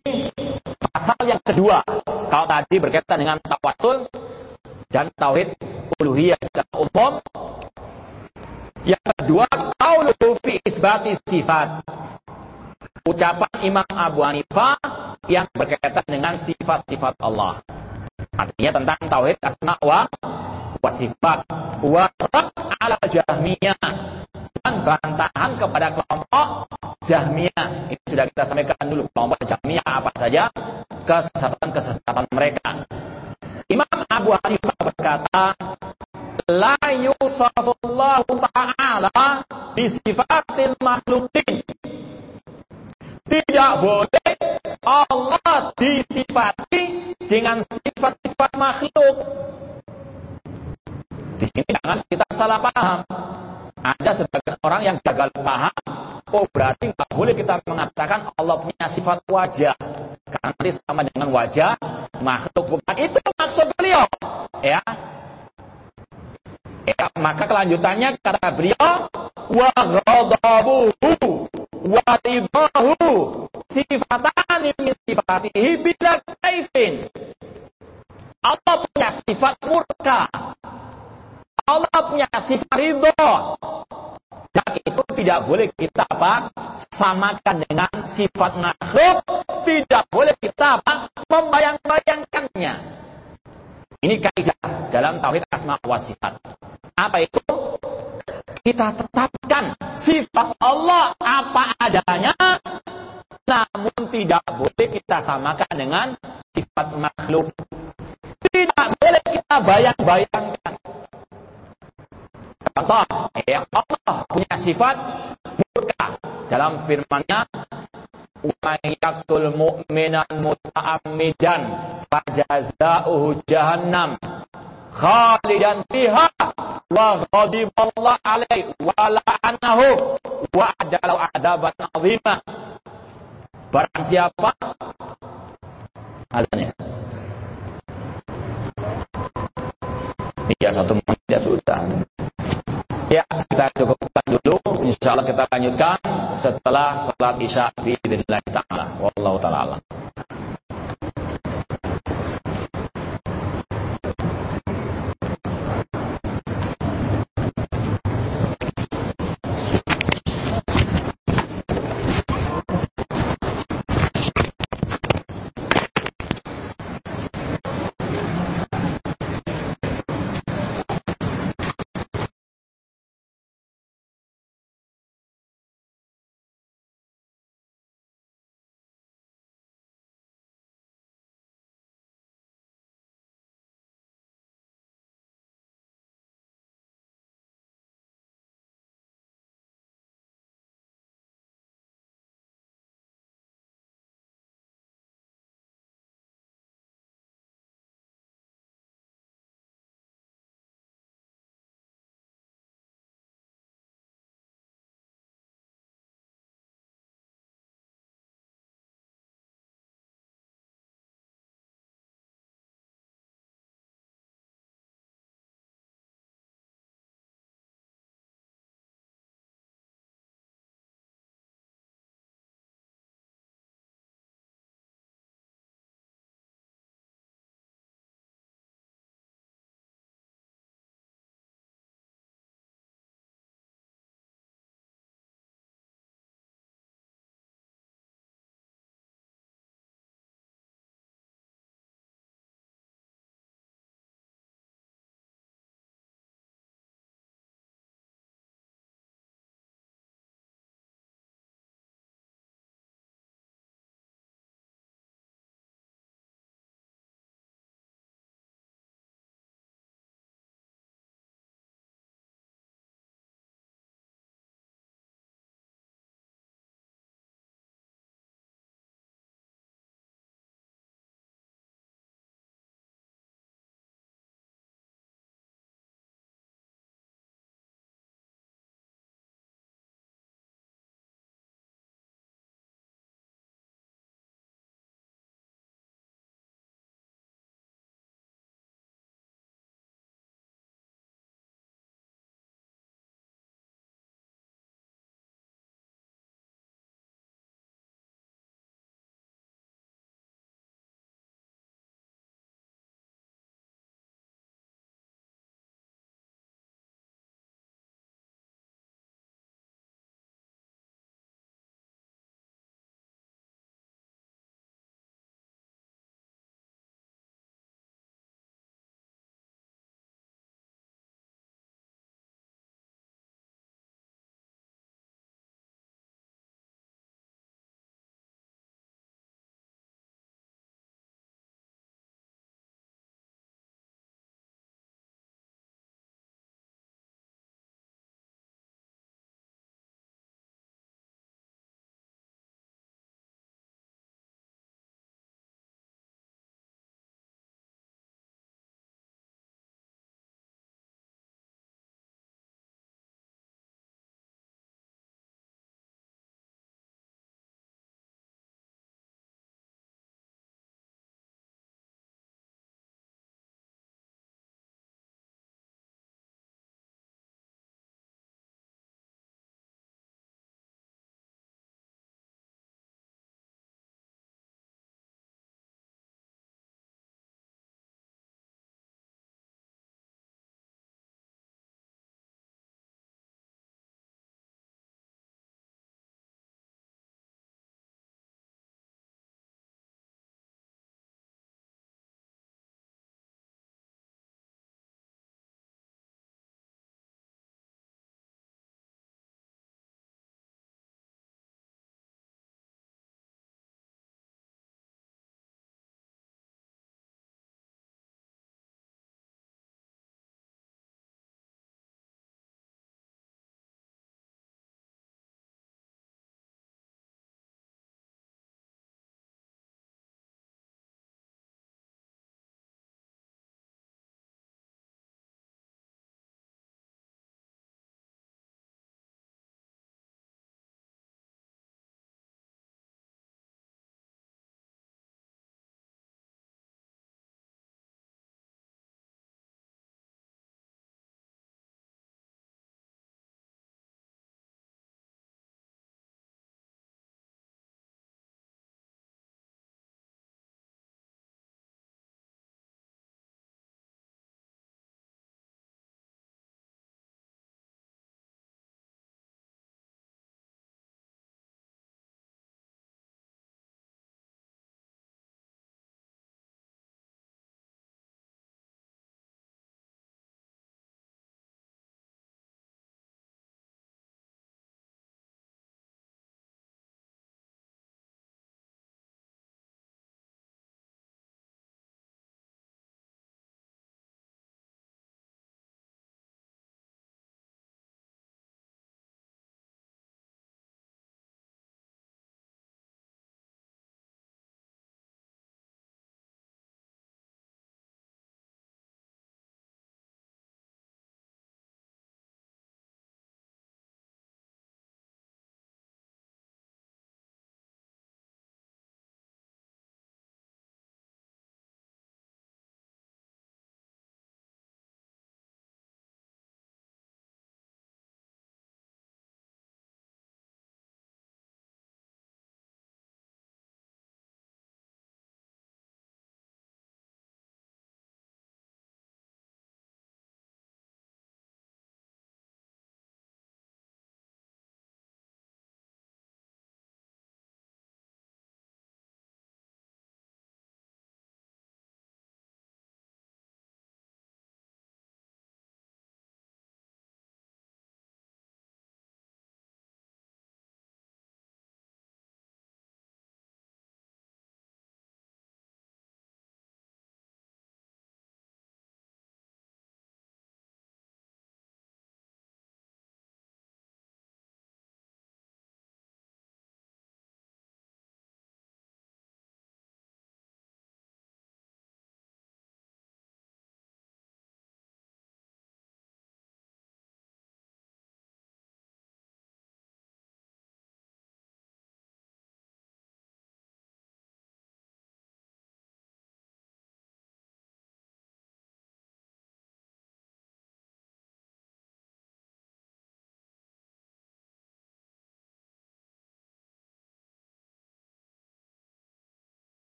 A: pasal yang kedua. Kalau tadi berkaitan dengan tawasul dan tauhid uluhiyah secara umum. Yang kedua, qauluhu fi isbati sifat. Ucapan Imam Abu Hanifah yang berkaitan dengan sifat-sifat Allah. Artinya tentang tauhid asma wa, wa sifat. Wa ala jahmiyah. Dan bantahan kepada kelompok jahmiyah. Ini sudah kita sampaikan dulu. Kelompok jahmiyah apa saja kesesatan-kesesatan mereka. Imam Abu Hanifah berkata, La yusafullahu ta'ala bisifatil makhlukin. Tidak boleh Allah disifati dengan sifat-sifat makhluk. Di sini jangan kita salah paham. Ada sebagian orang yang gagal paham. Oh berarti nggak boleh kita mengatakan Allah punya sifat wajah. Karena nanti sama dengan wajah makhluk. Bukan itu maksud beliau. Ya. Ya, maka kelanjutannya kata beliau wa ghadabuhu wa ridahu sifatani min sifatihi bila kaifin. Allah punya sifat murka. Allah punya sifat ridho. Itu tidak boleh kita apa? Samakan dengan sifat makhluk. Tidak boleh kita apa? Membayang-bayangkannya. Ini kaidah dalam tauhid asma wa sifat. Apa itu? Kita tetapkan sifat Allah apa adanya, namun tidak boleh kita samakan dengan sifat makhluk. Tidak boleh kita bayang-bayangkan. Contoh, ya Allah punya sifat murka. Dalam firman-Nya wa yaqtul mu'minan muta'ammidan fajaza'uhu jahannam khalidan fiha wa ghadiballahu alaihi wa la'anahu wa adalu adaban azima. Barang siapa azan ya satu menit ya sudah. Ya, kita cukupkan dulu. Insya Allah kita lanjutkan setelah sholat isya di ta'ala. Wallahu ta'ala.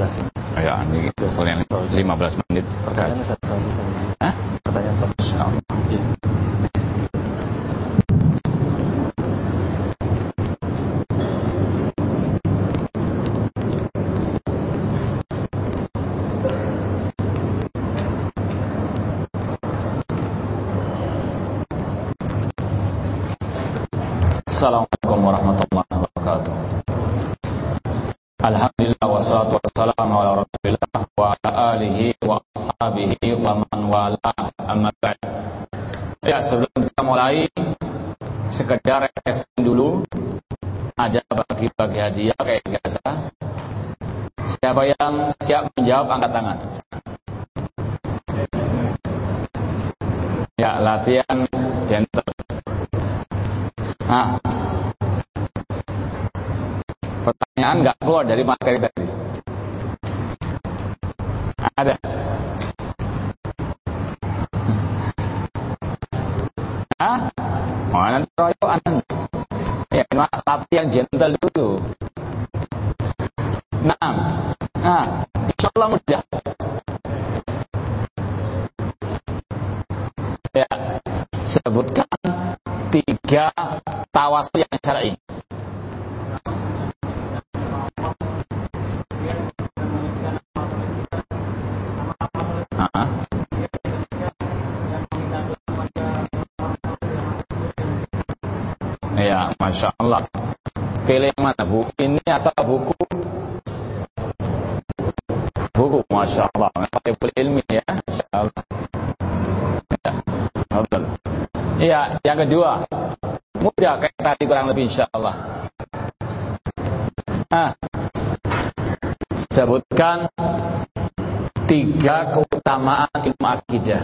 A: 15. Ya, ini yang 15 menit
C: pertanyaan satu satu. Hah? Pertanyaan satu. Iya.
A: Assalamualaikum warahmatullahi wabarakatuh. Alhamdulillah wassalatu wassalamu ala Rasulillah wa ala alihi wa ashabihi wa man wala amma ba'd. Ya, sebelum kita mulai sekedar requesting dulu ada bagi-bagi hadiah kayak biasa. Siapa yang siap menjawab angkat tangan. Ya, latihan gentle. Nah, pertanyaan nggak keluar dari materi tadi. Ada. Hah? Oh, nanti royokan. Ya, tapi yang gentle dulu. Nah, nah, insya Allah mudah. Ya, sebutkan tiga tawasul yang syar'i. Ya, masya Allah. Pilih mana? Buku ini atau buku? Buku, masya Allah. Pakai ilmi ya, masya Allah. Ya, Iya, yang kedua, mudah kayak tadi kurang lebih insya Allah. Ah, sebutkan tiga keutamaan ilmu akidah.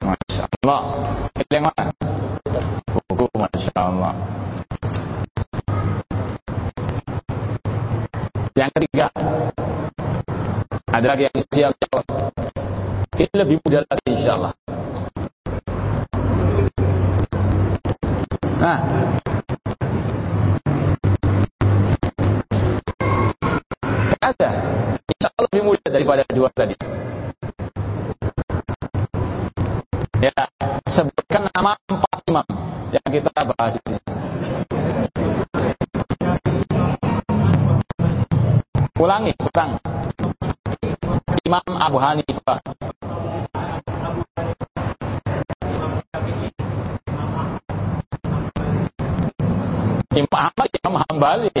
A: Masya Allah. Pilih mana? Buku, Masya Allah. Yang ketiga, ada lagi yang siap jawab. Ini lebih mudah lagi insya Allah. Nah, ada. Insya Allah lebih mudah daripada dua tadi. Ya, sebutkan nama empat imam yang kita bahas ini. Ulangi, ulang. Imam Abu Hanifah. Imam Ahmad, Imam Hambali.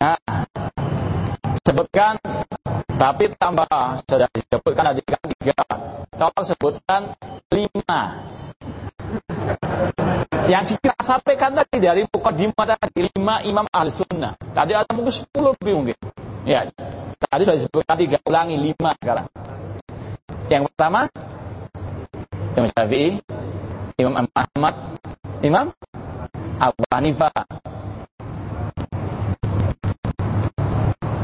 A: Nah, sebutkan tapi tambah sudah disebutkan tadi kan tiga. Tolong sebutkan lima. Yang kita sampaikan tadi dari mukadimah tadi lima imam al sunnah. Tadi ada mungkin sepuluh lebih mungkin. Ya tadi sudah disebutkan tiga. Ulangi lima sekarang. Yang pertama Imam Syafi'i Imam Ahmad Imam Abu Hanifah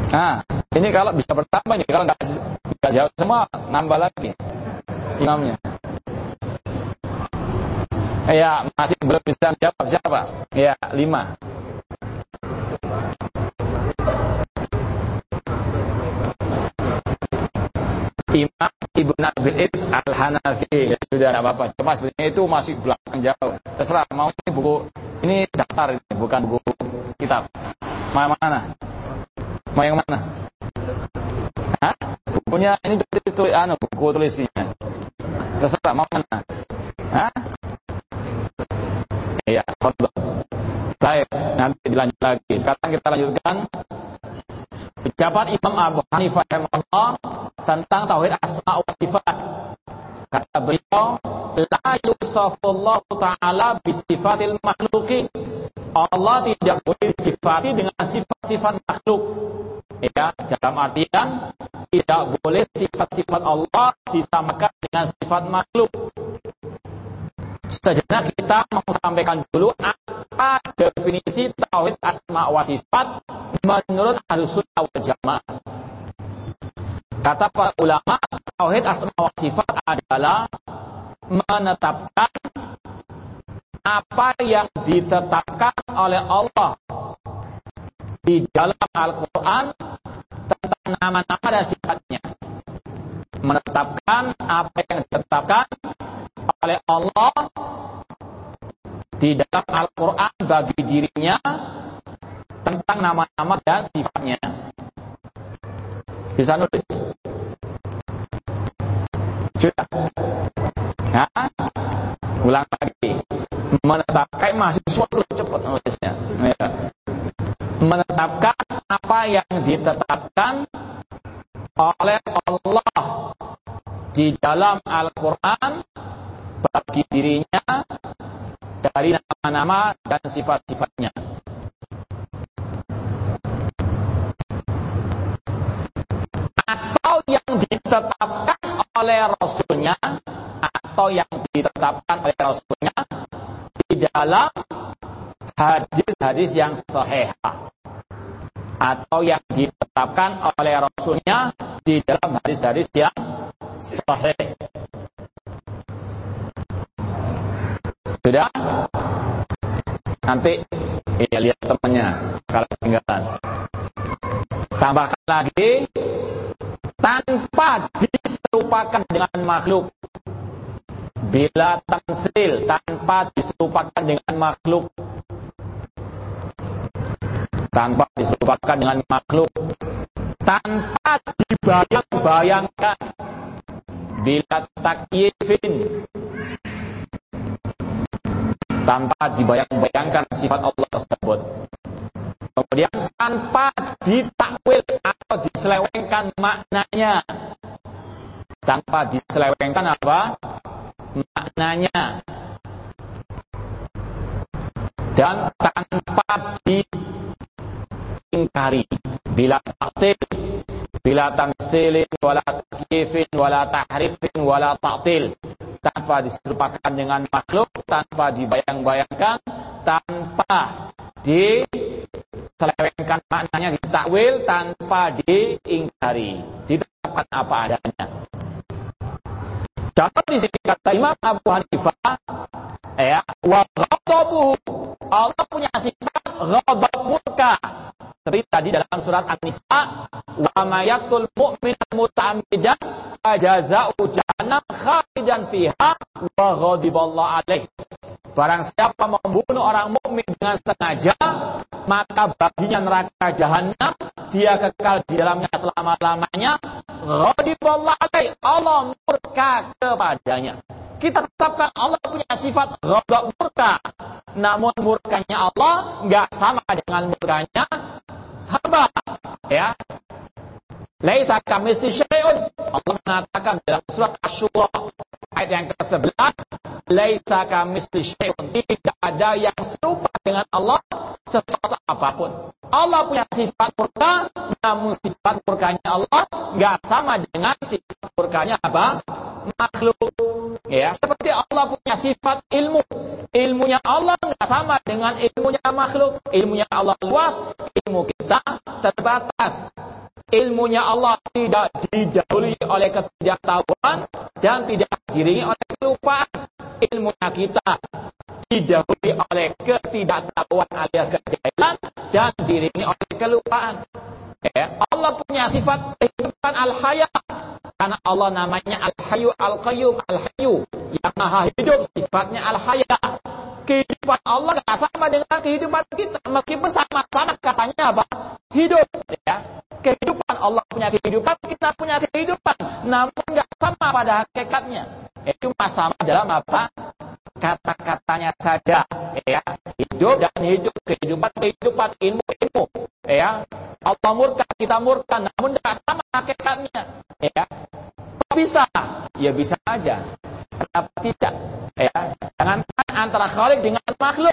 A: Nah, ini kalau bisa bertambah ini, kalau nggak nggak jawab semua, nambah lagi imamnya. Ya, masih belum bisa jawab siapa? Ya, lima. Imam Ibn Abil Is Al-Hanafi ya, Sudah tidak apa-apa Cuma sebenarnya itu masih belakang jauh Terserah mau ini buku Ini daftar ini bukan buku kitab Mana mana Mau yang mana? Hah? Bukunya ini tulis, anu, buku tulisnya. Terserah mau mana? Hah? Iya, khotbah. Baik, nanti dilanjut lagi. Sekarang kita lanjutkan ucapan Imam Abu Hanifah rahimahullah tentang tauhid asma wa sifat. Kata beliau, la yusafullah taala bisifatil makhluki. Allah tidak boleh disifati dengan sifat-sifat makhluk. Ya, dalam artian tidak boleh sifat-sifat Allah disamakan dengan sifat makhluk. Sejenak kita mau sampaikan dulu definisi tauhid asma wa sifat menurut Ahlussunnah wal Jamaah? Kata para ulama, tauhid asma wa sifat adalah menetapkan apa yang ditetapkan oleh Allah di dalam Al-Quran tentang nama-nama dan sifatnya. Menetapkan apa yang ditetapkan oleh Allah di dalam Al-Quran bagi dirinya tentang nama-nama dan sifatnya. Bisa nulis? Sudah? Hah? Ulang lagi. Menetapkan mahasiswa terus cepat nulisnya. Ya. Menetapkan apa yang ditetapkan oleh Allah di dalam Al-Quran bagi dirinya dari nama-nama dan sifat-sifatnya. Atau yang ditetapkan oleh Rasulnya atau yang ditetapkan oleh Rasulnya di dalam hadis-hadis yang sahih atau yang ditetapkan oleh Rasulnya di dalam hadis-hadis yang sahih. Sudah? Nanti ya lihat temannya kalau tinggalan. Tambahkan lagi tanpa diserupakan dengan makhluk. Bila tansil tanpa diserupakan dengan makhluk. Tanpa diserupakan dengan makhluk. Tanpa dibayang-bayangkan. Bila takyifin tanpa dibayang-bayangkan sifat Allah tersebut. Kemudian tanpa ditakwil atau diselewengkan maknanya. Tanpa diselewengkan apa? Maknanya. Dan tanpa diingkari. Bila taktil, bila tamsilin, wala takyifin, wala tahrifin, wala taktil tanpa diserupakan dengan makhluk, tanpa dibayang-bayangkan, tanpa diselewengkan maknanya ditakwil, tanpa diingkari, ditetapkan apa adanya. Contoh di sini kata Imam Abu Hanifah, ya, wa Allah punya sifat ghadab murka. Seperti tadi dalam surat An-Nisa, wa mayatul mu'minan muta'ammidan fajaza'u jahannam khalidan fiha wa ghadiballahu alaih. Barang siapa membunuh orang mukmin dengan sengaja, maka baginya neraka jahanam, dia kekal di dalamnya selama-lamanya. Ghadiballahu alaih. Allah murka kepadanya. Kita tetapkan Allah punya sifat ghadab murka. Namun murkanya Allah nggak sama dengan murkanya hamba. Ya. Laisa kamitsli syai'un. Allah mengatakan dalam surat Asy-Syura ayat yang ke-11, laisa kamitsli syai'un. Tidak ada yang serupa dengan Allah sesuatu apa pun. Allah punya sifat murka, namun sifat murkanya Allah nggak sama dengan sifat murkanya apa? Makhluk. Ya, seperti Allah punya sifat ilmu. Ilmunya Allah nggak sama dengan ilmunya makhluk. Ilmunya Allah luas, ilmu kita terbatas. Ilmunya Allah tidak didahului oleh ketidaktahuan dan tidak diringi oleh kelupaan. Ilmunya kita didahului oleh ketidaktahuan alias kejahilan dan diringi oleh kelupaan. Ya, Allah punya sifat kehidupan al-haya karena Allah namanya al-hayu al-qayyum al-hayu yang maha hidup sifatnya al-haya kehidupan Allah gak sama dengan kehidupan kita. Meskipun sama-sama katanya apa? Hidup. Ya. Kehidupan Allah punya kehidupan, kita punya kehidupan. Namun gak sama pada hakikatnya. Itu sama dalam apa? Kata-katanya saja. Ya. Hidup dan hidup. Kehidupan, kehidupan. Ilmu, ilmu. Ya. Allah murka, kita murka. Namun gak sama hakikatnya. Ya. Bisa? Ya bisa aja. Kenapa tidak? Ya, jangankan antara khalik dengan makhluk,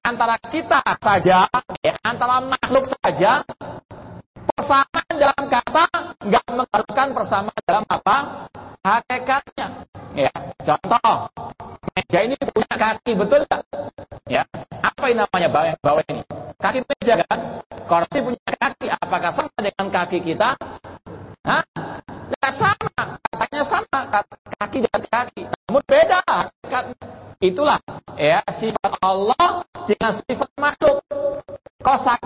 A: antara kita saja, ya, antara makhluk saja, persamaan dalam kata nggak mengharuskan persamaan dalam apa? Hakikatnya. Ya, contoh, meja ini punya kaki, betul nggak? Ya, apa yang namanya bawah ini? Kaki meja kan? Kursi punya kaki. Apakah sama dengan kaki kita? Hah? Tidak sama. Katanya sama. Kaki dan kaki. Namun beda. Itulah ya sifat Allah dengan sifat makhluk. Kosa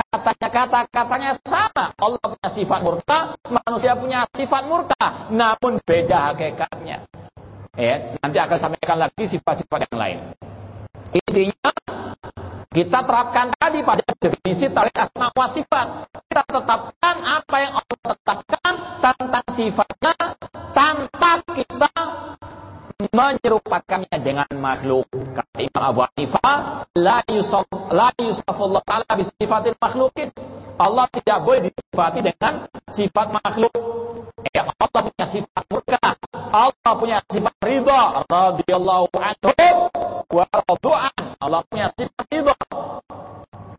A: katanya kata katanya sama. Allah punya sifat murka, manusia punya sifat murka, namun beda hakikatnya. Ya, nanti akan sampaikan lagi sifat-sifat yang lain. Intinya kita terapkan tadi pada definisi tarik asma wa sifat. Kita tetapkan apa yang Allah tetapkan tentang sifatnya tanpa kita menyerupakannya dengan makhluk. Kata Imam Abu Hanifah, la yusaf la yusafullah taala bi sifatil makhlukin. Allah tidak boleh disifati dengan sifat makhluk. Ya, Allah punya sifat murka. Allah punya sifat ridha. Radhiyallahu anhu wa radu'an. Allah punya sifat ridha.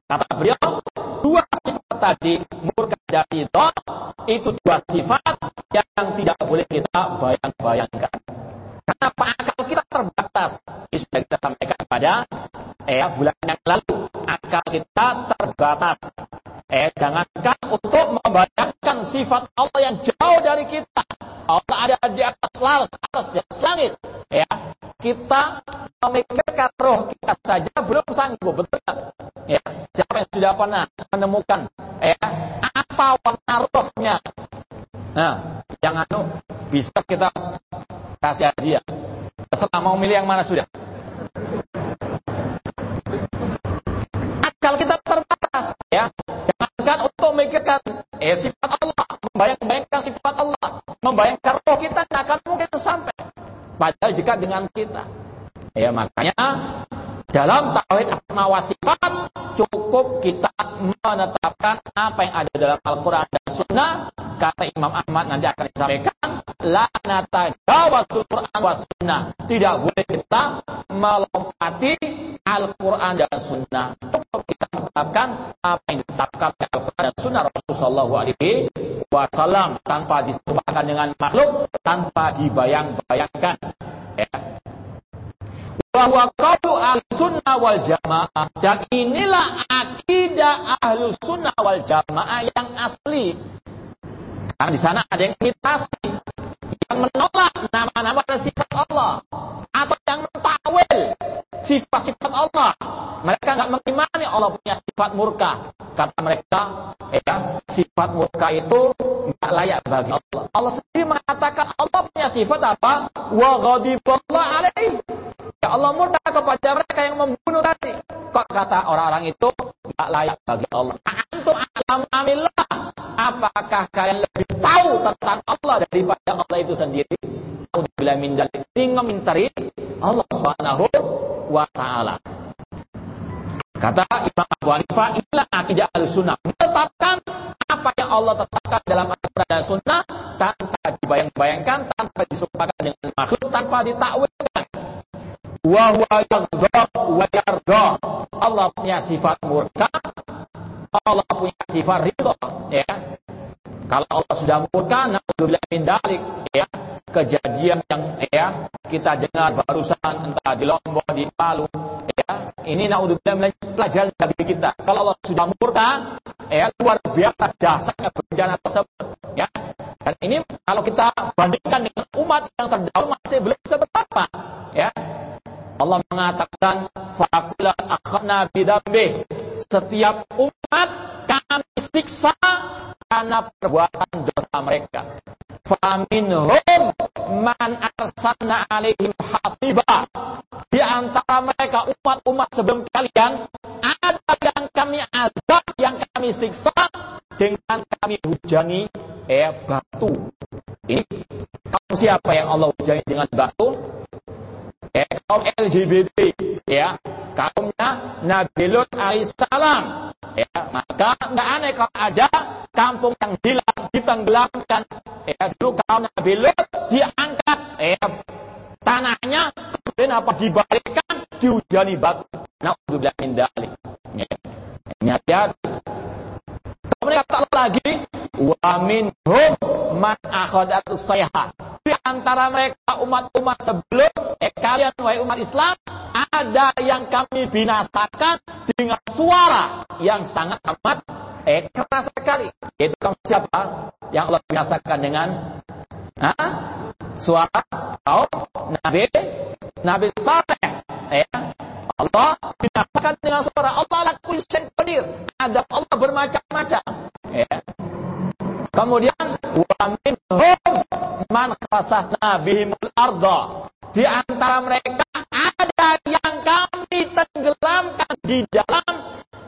A: Kata beliau, dua sifat tadi, murka dan ridha, itu dua sifat yang tidak boleh kita bayang-bayangkan. Akal kita terbatas? Ini sudah kita sampaikan pada eh, bulan yang lalu. Akal kita terbatas. Eh, jangankan untuk membayangkan sifat Allah yang jauh dari kita. Allah ada di atas laut, atas di atas langit. Ya, kita memikirkan roh kita saja belum sanggup, betul Ya, siapa yang sudah pernah menemukan ya, apa warna rohnya? Nah, yang anu bisa kita kasih hadiah. Terserah mau milih yang mana sudah. Akal kita terbatas, ya. Jangankan untuk memikirkan eh, sifat Allah, membayang-bayangkan sifat Allah, membayangkan roh kita tidak akan mungkin sampai. Padahal jika dengan kita, ya makanya dalam tauhid asma wa sifat cukup kita menetapkan apa yang ada dalam Al-Qur'an dan Sunnah kata Imam Ahmad nanti akan disampaikan la natajawasul Quran wa sunnah. Tidak boleh kita melompati Al-Quran dan sunnah. Cukup kita menetapkan apa yang ditetapkan oleh Al-Quran dan sunnah Rasulullah Alaihi Wasallam tanpa disebabkan dengan makhluk, tanpa dibayang-bayangkan. Ya. Bahwa al sunnah wal jamaah dan inilah akidah ahlu sunnah wal jamaah yang asli. Karena di sana ada yang imitasi, yang menolak nama-nama dan sifat Allah, sifat-sifat Allah. Mereka nggak mengimani Allah punya sifat murka. Kata mereka, ya, sifat murka itu nggak layak bagi Allah. Allah sendiri mengatakan Allah punya sifat apa? Wa ghadiballah alaih. Ya Allah murka kepada mereka yang membunuh tadi. Kok kata orang-orang itu nggak layak bagi Allah? Antum alam amillah. Apakah kalian lebih tahu tentang Allah daripada Allah itu sendiri? Alhamdulillah min jalik. Tinggal Allah Subhanahu wa taala. Kata Imam Abu Hanifah, inilah akidah al-sunnah. Menetapkan apa yang Allah tetapkan dalam Al-Quran dan Sunnah tanpa dibayang-bayangkan, tanpa disumpahkan dengan makhluk, tanpa ditakwilkan. Wa huwa yaghdab wa yarda. Allah punya sifat murka, Allah punya sifat ridho, ya. Kalau Allah sudah murka, naudzubillah min dalik, ya. Kejadian yang ya kita dengar barusan entah di Lombok, di Palu, ya. Ini naudzubillah min pelajaran bagi kita. Kalau Allah sudah murka, ya luar biasa dasarnya bencana tersebut, ya. Dan ini kalau kita bandingkan dengan umat yang terdahulu masih belum seberapa, ya. Allah mengatakan fakulat akhna bidambe setiap umat kami siksa karena perbuatan dosa mereka. Faminhum man arsalna alaihim hasiba. Di antara mereka umat-umat sebelum kalian ada yang kami azab, yang kami siksa dengan kami hujani eh batu. Ini kaum siapa yang Allah hujani dengan batu? Kaum LGBT ya. Kaumnya Nabi Lut alaihissalam ya. Maka nggak aneh kalau ada kampung yang hilang ditenggelamkan. Ya dulu kaum Nabi Lut diangkat ya. Tanahnya kemudian apa dibalikkan dihujani batu. Min dalik. Ya. Ini hati-hati wa minhum man akhadatu sayha di antara mereka umat-umat sebelum eh, kalian wahai umat Islam ada yang kami binasakan dengan suara yang sangat amat eh keras sekali. Itu kaum siapa yang Allah binasakan dengan ha? suara kaum Nabi Nabi Saleh. Ya. Allah binasakan dengan suara Allah lakukan qadir. Ada Allah bermacam-macam. Kemudian wa minhum man khasafna bihimul arda. Di antara mereka ada yang kami tenggelamkan di dalam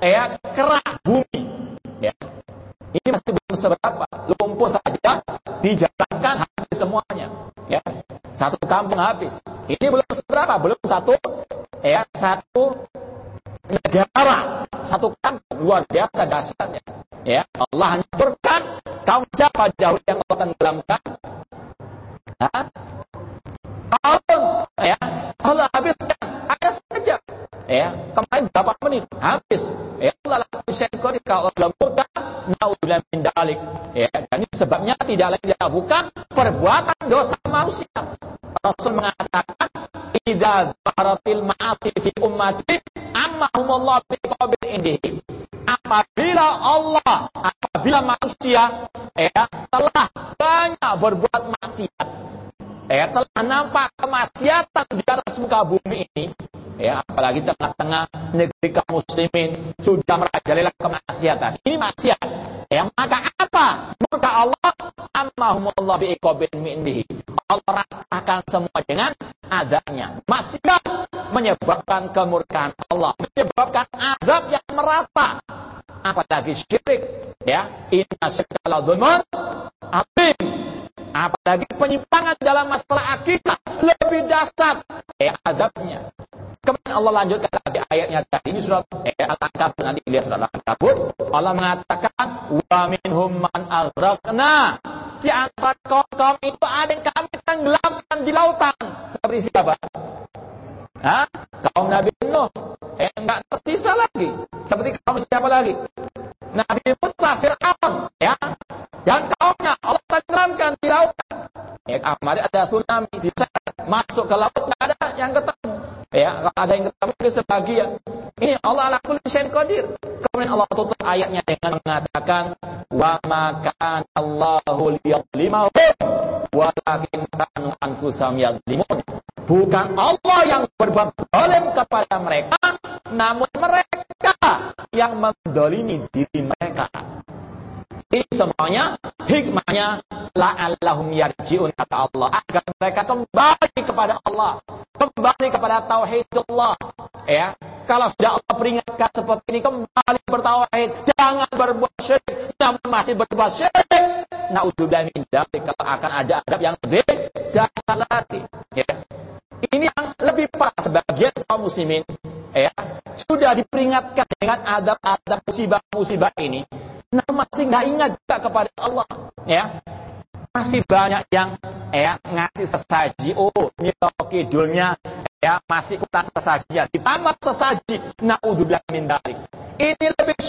A: ya kerak bumi. Ya. Ini masih belum seberapa. Lumpuh saja dijalankan habis semuanya. Ya. Satu kampung habis. Ini belum seberapa, belum satu ya satu negara, satu kampung luar biasa dahsyatnya. Ya, Allah hancurkan kaum siapa dahulu yang Allah tenggelamkan? Hah? Tahun, ya, Allah habiskan. Ada saja. Ya, kemarin berapa menit habis. Ya, Allah lakukan kalau Allah murka, naudzubillah min dalik. Ya, dan ini sebabnya tidak lain tidak bukan perbuatan dosa manusia. Rasul mengatakan, "Idza baratil ma'asi fi ummati, ammahumullah bi qabil indihim." Apabila Allah, apabila manusia ya telah banyak berbuat maksiat, ya telah nampak kemaksiatan di atas muka bumi ini, ya apalagi tengah-tengah negeri kaum muslimin sudah merajalela kemaksiatan. Ini maksiat. Ya, maka apa? Murka Allah ammahumullah bi iqabin mindihi. Allah ratakan semua dengan adanya. Maksiat menyebabkan kemurkaan Allah, menyebabkan azab yang merata. Apalagi syirik, ya. Inna syirka la azim. Apalagi penyimpangan dalam masalah akidah lebih dasar ya adabnya. Kemudian Allah lanjutkan lagi ayatnya tadi ini surat eh, Al-Ankabut nanti lihat surat Al-Ankabut. Allah mengatakan wa minhum man aghraqna. Di antara kaum-kaum itu ada yang kami tenggelamkan di lautan. Seperti siapa? Hah? Kaum Nabi Nuh. Eh, enggak tersisa lagi. Seperti kaum siapa lagi? Nabi Musa, Fir'aun. Ya. Dan kaumnya Allah tenggelamkan di lautan. Ya, kemarin ada tsunami di masuk ke laut nggak ada yang ketemu. Ya, kalau ada yang ketemu itu sebagian. Ini Allah ala kulli syai'in qadir. Kemudian Allah tutup ayatnya dengan mengatakan wa ma kana Allahu liyadhlimahum walakin kanu anfusahum yadhlimun. Bukan Allah yang berbuat zalim kepada mereka, namun mereka yang mendolimi diri mereka. Ini semuanya hikmahnya la'allahum yarji'un kata Allah agar mereka kembali kepada Allah, kembali kepada tauhidullah. Ya, kalau sudah Allah peringatkan seperti ini kembali bertauhid, jangan berbuat syirik, namun masih berbuat syirik. Naudzubillah min kalau akan ada adab yang lebih dahsyat lagi. Ya. Ini yang lebih parah sebagian kaum muslimin ya sudah diperingatkan dengan adab-adab musibah-musibah ini Nah masih nggak ingat juga kepada Allah, ya. Masih banyak yang ya ngasih sesaji, oh ini kidulnya ya masih kita sesaji ya. Ditambah sesaji, naudzubillah min dalik. Ini lebih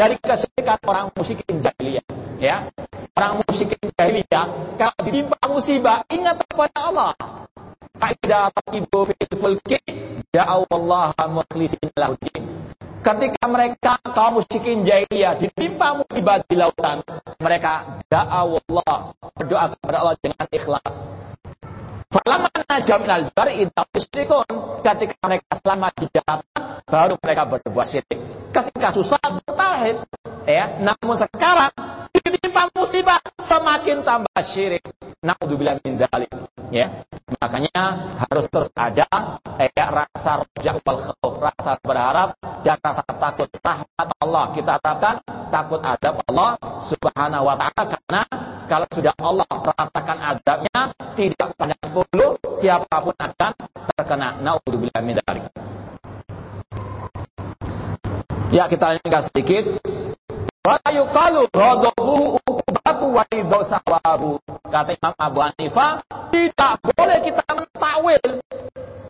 A: dari kesyirikan orang musyrikin jahiliyah, ya. Orang musyrikin jahiliyah kalau ditimpa musibah ingat kepada Allah. Faidah taqibu fil fulki da'u Allah mukhlisin lahuddin. Ketika mereka kaum musyrikin jahiliyah ditimpa musibah di lautan, mereka Allah berdoa kepada Allah dengan ikhlas. Falamana jaminal bari musyrikun ketika mereka selamat di daratan baru mereka berbuat syirik. Ketika susah bertauhid, ya. Namun sekarang ditimpa musibah semakin tambah syirik. Naudzubillah min dzalik. Ya. Makanya harus terus ada ya, rasa rojak wal khauf, rasa berharap dan rasa takut rahmat Allah. Kita katakan takut adab Allah Subhanahu wa taala karena kalau sudah Allah ratakan adabnya tidak banyak perlu siapa pun akan terkena. Naudzubillah min dzalik. Ya kita ingat sedikit Wa yuqalu ghadabuhu uqubatu wa sawabu. Kata Imam Abu Hanifah, tidak boleh kita mentakwil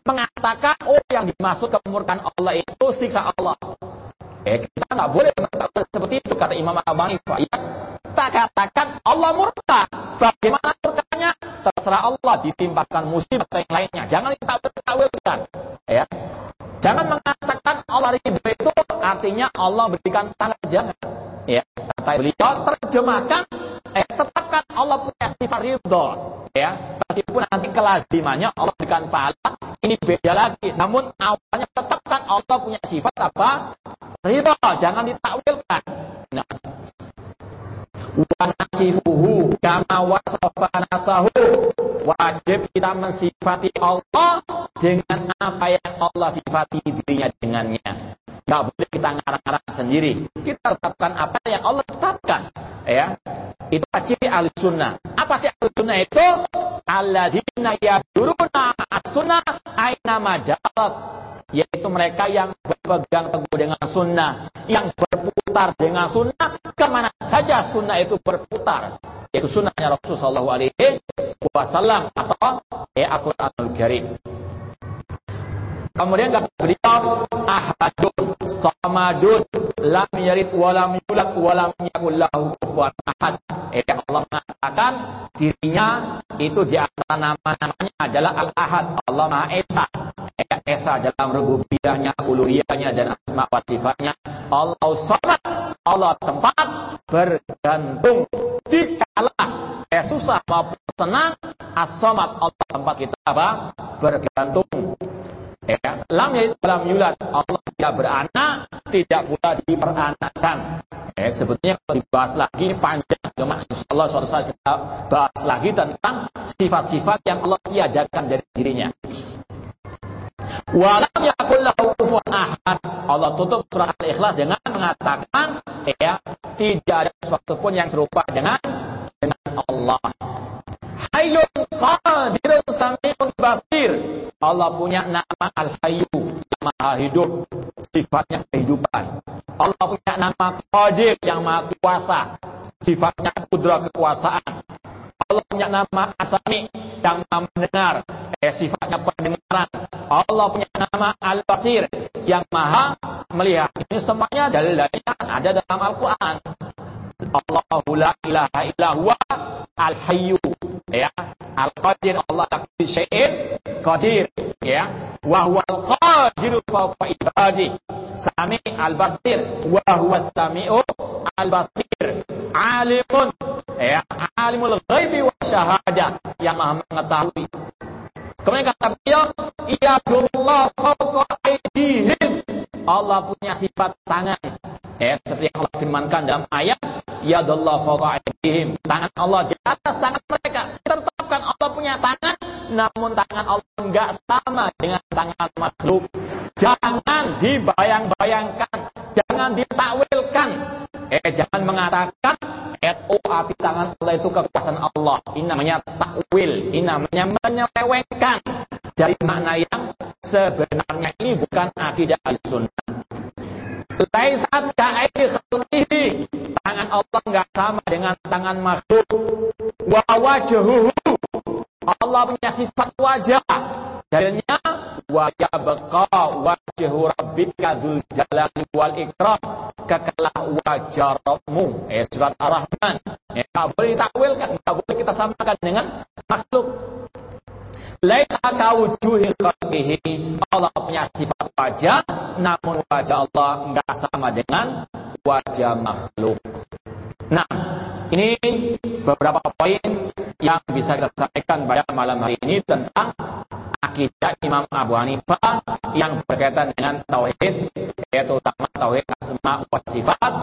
A: mengatakan oh yang dimaksud kemurkaan Allah itu siksa Allah. Eh kita nggak boleh mentakwil seperti itu kata Imam Abu Hanifah. Ya, kita katakan Allah murka. Bagaimana murkanya? Terserah Allah ditimpakan musibah atau yang lainnya. Jangan kita takwilkan. Ya, artinya Allah berikan pahala jangan. Ya, kata beliau terjemahkan eh tetapkan Allah punya sifat ridho. Ya meskipun nanti kelazimannya Allah berikan pahala ini beda lagi. Namun awalnya tetapkan Allah punya sifat apa? Ridho jangan ditakwilkan. Nah wa kama wasafa nasahu wajib kita mensifati Allah dengan apa yang Allah sifati dirinya dengannya Gak boleh kita ngarang-ngarang sendiri. Kita tetapkan apa yang Allah tetapkan. Ya, itu ciri ahli sunnah. Apa sih ahli sunnah itu? Alladzina yaduruna as-sunnah aina majalat. Yaitu mereka yang berpegang teguh dengan sunnah. Yang berputar dengan sunnah. Ke mana saja sunnah itu berputar. Yaitu sunnahnya Rasulullah SAW. Atau ya, Al-Quranul Karim. Kemudian kata beliau ahadun samadun lam yalid wa lam yulad wa lam yakul lahu kufuwan ahad. Eh, Allah mengatakan dirinya itu di antara nama-namanya adalah Al-Ahad. Allah Maha Esa. Eh, Esa dalam rububiyahnya, uluhiyahnya dan asma wa sifatnya. Allah samad. Allah tempat bergantung di kala eh, susah maupun senang. As-samad Allah tempat kita apa? Bergantung Ya, lam yaitu lam yulad. Allah tidak beranak, tidak pula diperanakan. Ya, sebetulnya kalau dibahas lagi panjang, cuma insya Allah suatu saat kita bahas lagi tentang sifat-sifat yang Allah tiadakan dari dirinya. Walam yakul lahu kufuwan ahad. Allah tutup surah Al-Ikhlas dengan mengatakan ya tidak ada sesuatu pun yang serupa dengan dengan Allah. Hayyun qadirun sami'un basir. Allah punya nama Al-Hayyu, yang maha hidup, sifatnya kehidupan. Allah punya nama Qadir yang maha kuasa, sifatnya kudra kekuasaan. Allah punya nama Asami yang maha mendengar, eh, sifatnya pendengaran. Allah punya nama Al-Basir yang maha melihat. Ini semuanya dalil-dalilnya ada dalam Al-Quran. Allahu la ilaha illa huwa al-hayyu ya. Al-qadir Allah takdir syai'in qadir ya. Wa huwa al-qadiru fawqa ibadi. Sami al-basir wa huwa samiu al-basir. Alimun ya. Alimul ghaibi wa syahada yang maha mengetahui. Kemudian kata beliau, Iyadullah fawqa aidihim. Allah punya sifat tangan. Ya, seperti yang Allah firmankan dalam ayat, Yadullah fawqa aidihim. Tangan Allah di atas tangan mereka. Tetapkan Allah punya tangan, namun tangan Allah enggak sama dengan tangan makhluk. Jangan dibayang-bayangkan, jangan ditakwilkan. Eh, jangan mengatakan oh api tangan Allah itu kekuasaan Allah. Ini namanya takwil, ini namanya menyelewengkan dari makna yang sebenarnya ini bukan akidah al-sunnah. Laisat ka'aidi khalqihi. Tangan Allah enggak sama dengan tangan makhluk. Wa wajhuhu. Allah punya sifat wajah. Dalilnya wa yabqa wajhu rabbika dzul jalali wal ikram. Kekalah wajahmu. Eh surat Ar-Rahman. Ya, boleh takwilkan, enggak boleh kita samakan dengan makhluk. Laisa kawujuhi khalqihi. Allah punya sifat wajah, namun wajah Allah enggak sama dengan wajah makhluk. Nah, ini beberapa poin yang bisa kita sampaikan pada malam hari ini tentang akidah Imam Abu Hanifah yang berkaitan dengan tauhid yaitu utama tauhid asma wa sifat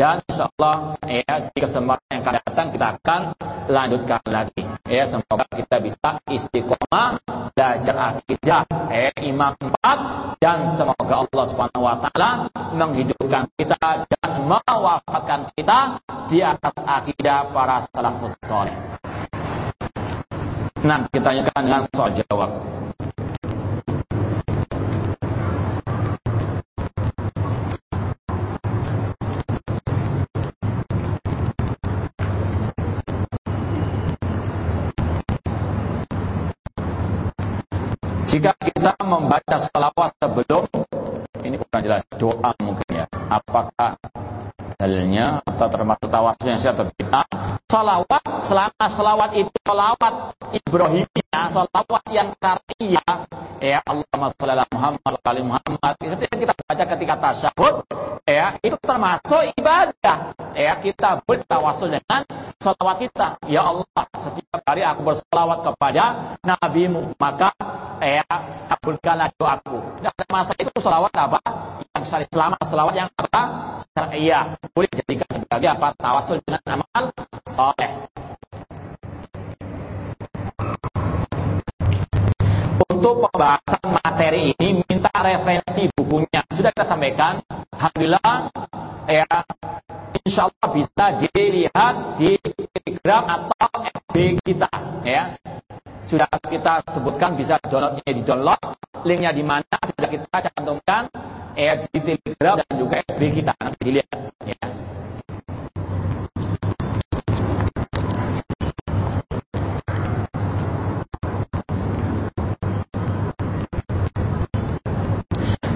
A: dan insyaallah ya di kesempatan yang akan datang kita akan lanjutkan lagi. Ya semoga kita bisa istiqomah belajar akidah eh imam empat dan semoga Allah Subhanahu wa taala menghidupkan kita dan mewafatkan kita di atas akidah para salafus saleh. Nah, kita tanyakan dengan soal jawab. Jika kita membaca salawat sebelum ini bukan jelas doa mungkin ya. Apakah dalilnya atau termasuk tawasul yang atau salawat selama salawat itu salawat Ibrahimiyah salawat yang syariah ya Allahumma sholli ala Muhammad wa ali Muhammad. Itu yang kita baca ketika tasyahud ya itu termasuk ibadah. Ya kita bertawasul dengan salawat kita. Ya Allah setiap hari aku bersalawat kepada nabimu maka ya kabulkanlah doaku. Dan masa itu salawat apa yang syari selama salawat yang apa syariah boleh dijadikan sebagai apa tawasul dengan amal soleh. Untuk pembahasan materi ini minta referensi bukunya. Sudah kita sampaikan, alhamdulillah ya insya Allah bisa dilihat di Telegram atau FB kita ya. Sudah kita sebutkan bisa downloadnya di download, linknya di mana sudah kita cantumkan. Ya di Telegram dan juga FB kita nanti dilihat. Ya.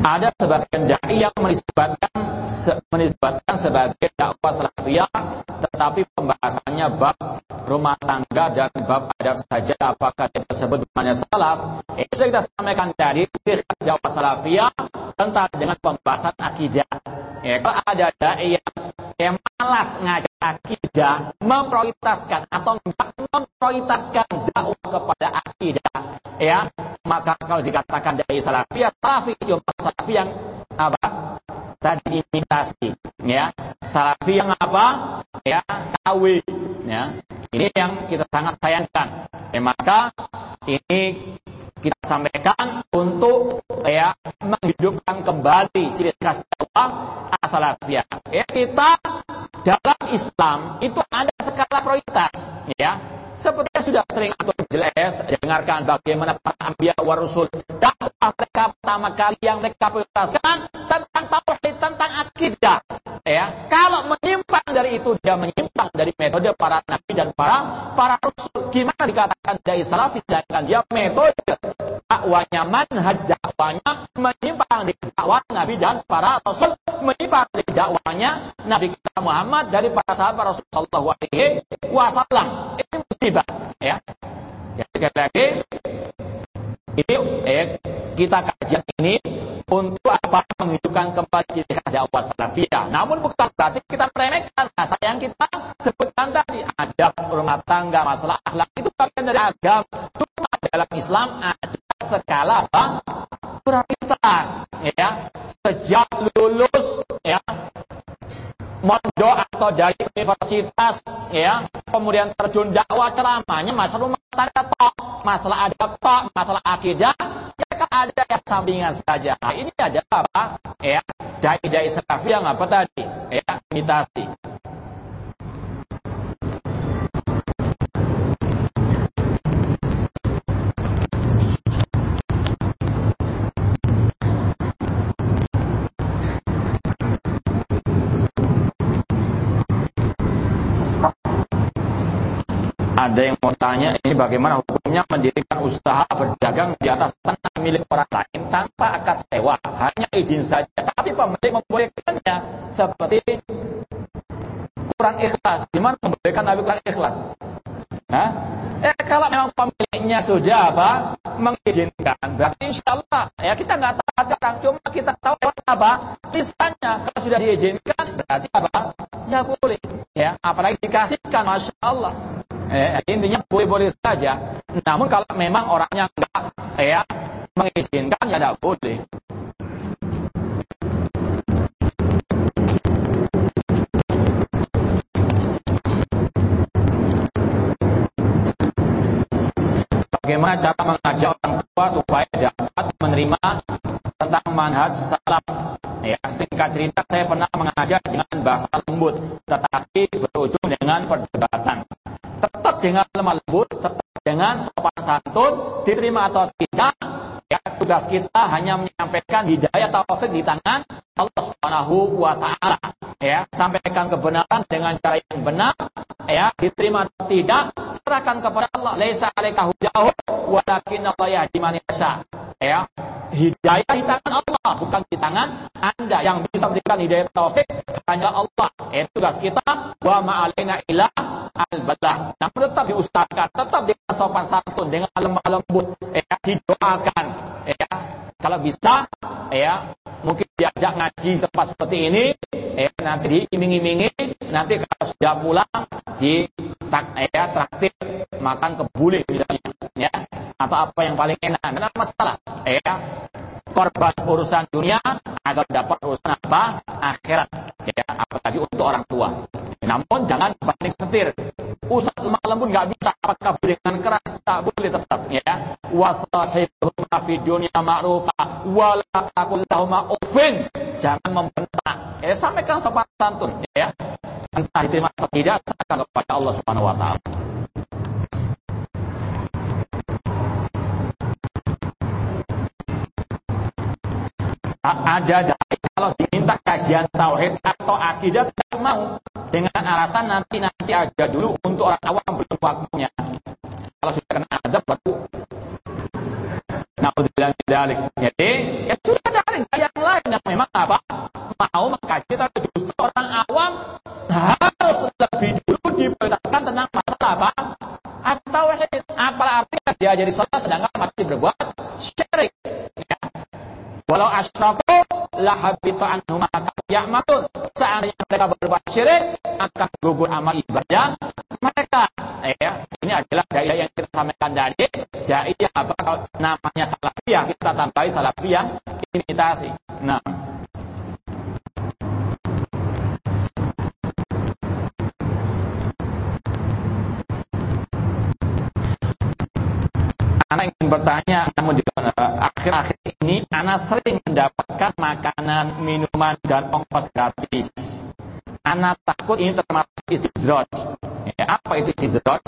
A: Ada sebagian dai yang menisbatkan menisbatkan sebagai dakwah salafiyah tetapi pembahasannya bab rumah tangga dan bab adab saja. Apakah kita sebut namanya salaf? Itu sudah kita sampaikan tadi dakwah salafiyah tentang dengan pembahasan akidah. Ya, kalau ada dai yang, yang malas ngajak akidah memprioritaskan atau memprioritaskan dakwah kepada akidah ya maka kalau dikatakan dari salafiyah salafi cuma salafi yang apa? Tadi imitasi ya. Salafi yang apa? Ya KW ya. Ini yang kita sangat sayangkan. Ya, maka ini kita sampaikan untuk ya menghidupkan kembali ciri khas dakwah asalafiyah ya kita dalam Islam itu ada skala prioritas ya. Seperti sudah sering atau jelas dengarkan bagaimana para ambiya wa rasul dakwah mereka pertama kali yang mereka prioritaskan tentang tauhid tentang akidah ya. Kalau dari itu dia menyimpang dari metode para nabi dan para para rasul. Gimana dikatakan dari salafi? Sedangkan dia metode dakwanya manhaj dakwanya menyimpang dari dakwah nabi dan para rasul. Menyimpang dari dakwanya nabi kita Muhammad dari para sahabat Rasulullah sallallahu alaihi wasallam. Ini musibah ya. Jadi sekali lagi ini eh, kita kajian ini untuk apa menghidupkan kembali ciri khas dakwah salafiyah. Namun bukan berarti kita meremehkan masa yang kita sebutkan tadi ada rumah tangga, masalah akhlak itu bagian dari agama. Cuma dalam Islam ada skala apa? Prioritas, ya. Sejak lulus, ya, mondok atau dari universitas ya. Kemudian terjun dakwah ceramahnya masalah rumah tangga tok masalah adab tok masalah akidah ya kan ada ya sampingan saja. Nah, ini ada apa ya. Dai-dai salafi yang apa tadi ya imitasi Ada yang mau tanya ini bagaimana hukumnya mendirikan usaha berdagang di atas tanah milik orang lain tanpa akad sewa, hanya izin saja. Tapi pemilik membolehkannya seperti kurang ikhlas. Gimana membolehkan tapi kurang ikhlas? Hah? Eh kalau memang pemiliknya sudah apa? Mengizinkan, berarti insya Allah ya kita nggak tahu sekarang, cuma kita tahu apa? Lisannya kalau sudah diizinkan berarti apa? Ya boleh ya. Apalagi dikasihkan masya Allah. Eh, intinya boleh-boleh saja. Namun kalau memang orangnya enggak ya mengizinkan ya tidak boleh. Bagaimana cara mengajak orang tua supaya dapat menerima tentang manhaj salaf? Ya, singkat cerita saya pernah mengajar dengan bahasa lembut, tetapi berujung dengan perdebatan tetap dengan lemah lembut, tetap dengan sopan santun, diterima atau tidak, ya tugas kita hanya menyampaikan hidayah taufik di tangan Allah Subhanahu wa taala. Ya, sampaikan kebenaran dengan cara yang benar, ya, diterima atau tidak, serahkan kepada Allah. Laisa 'alaika hudahu walakin Allah yahdi man yasha. Ya, hidayah di tangan Allah, bukan di tangan Anda. Yang bisa memberikan hidayah taufik hanya Allah. Itu tugas kita. Wa ma'alina ila al-balah. Namun tetap diusahakan, tetap dengan sopan santun, dengan lemah lembut, ya, didoakan, ya. Kalau bisa, ya, mungkin diajak ngaji tempat seperti ini, ya, nanti diiming-imingi, nanti kalau sudah pulang di tak, ya, traktir makan kebuli misalnya, ya, atau apa yang paling enak, tidak masalah, ya, korban urusan dunia agar dapat urusan apa? Akhirat. Ya apalagi untuk orang tua. Namun jangan banding setir. Ustaz lemah lembut nggak bisa. Apakah dengan keras? Tak boleh tetap ya. Wasahibhum fi dunia ma'rufa. Wala taqul lahum jangan membentak ya sampaikan sopan santun ya. Entah diterima atau tidak serahkan kepada Allah Subhanahu wa taala ada dari kalau diminta kajian tauhid atau akidah tidak mau. Dengan alasan nanti nanti aja dulu untuk orang awam belum waktunya. Kalau sudah kena ada baru Naudzubillah dalik. Jadi ya sudah cari yang lain. Yang memang apa? Mau mengkaji tapi justru orang awam harus lebih dulu diperlihatkan tentang masalah apa? Atau apa artinya? Dia jadi salah sedangkan masih berbuat syirik. Walau asrafu la habita anhum ya'malun. Seandainya mereka berbuat syirik, akan gugur amal ibadah mereka. Ya, ini adalah daya yang kita sampaikan tadi. Dai yang apa kalau namanya salafiyah, kita tambahi salafiyah imitasi. Nah, Anak ingin bertanya, namun di akhir-akhir ini anak sering mendapatkan makanan, minuman, dan ongkos gratis. Anak takut ini termasuk istidroj. Ya, apa itu istidroj?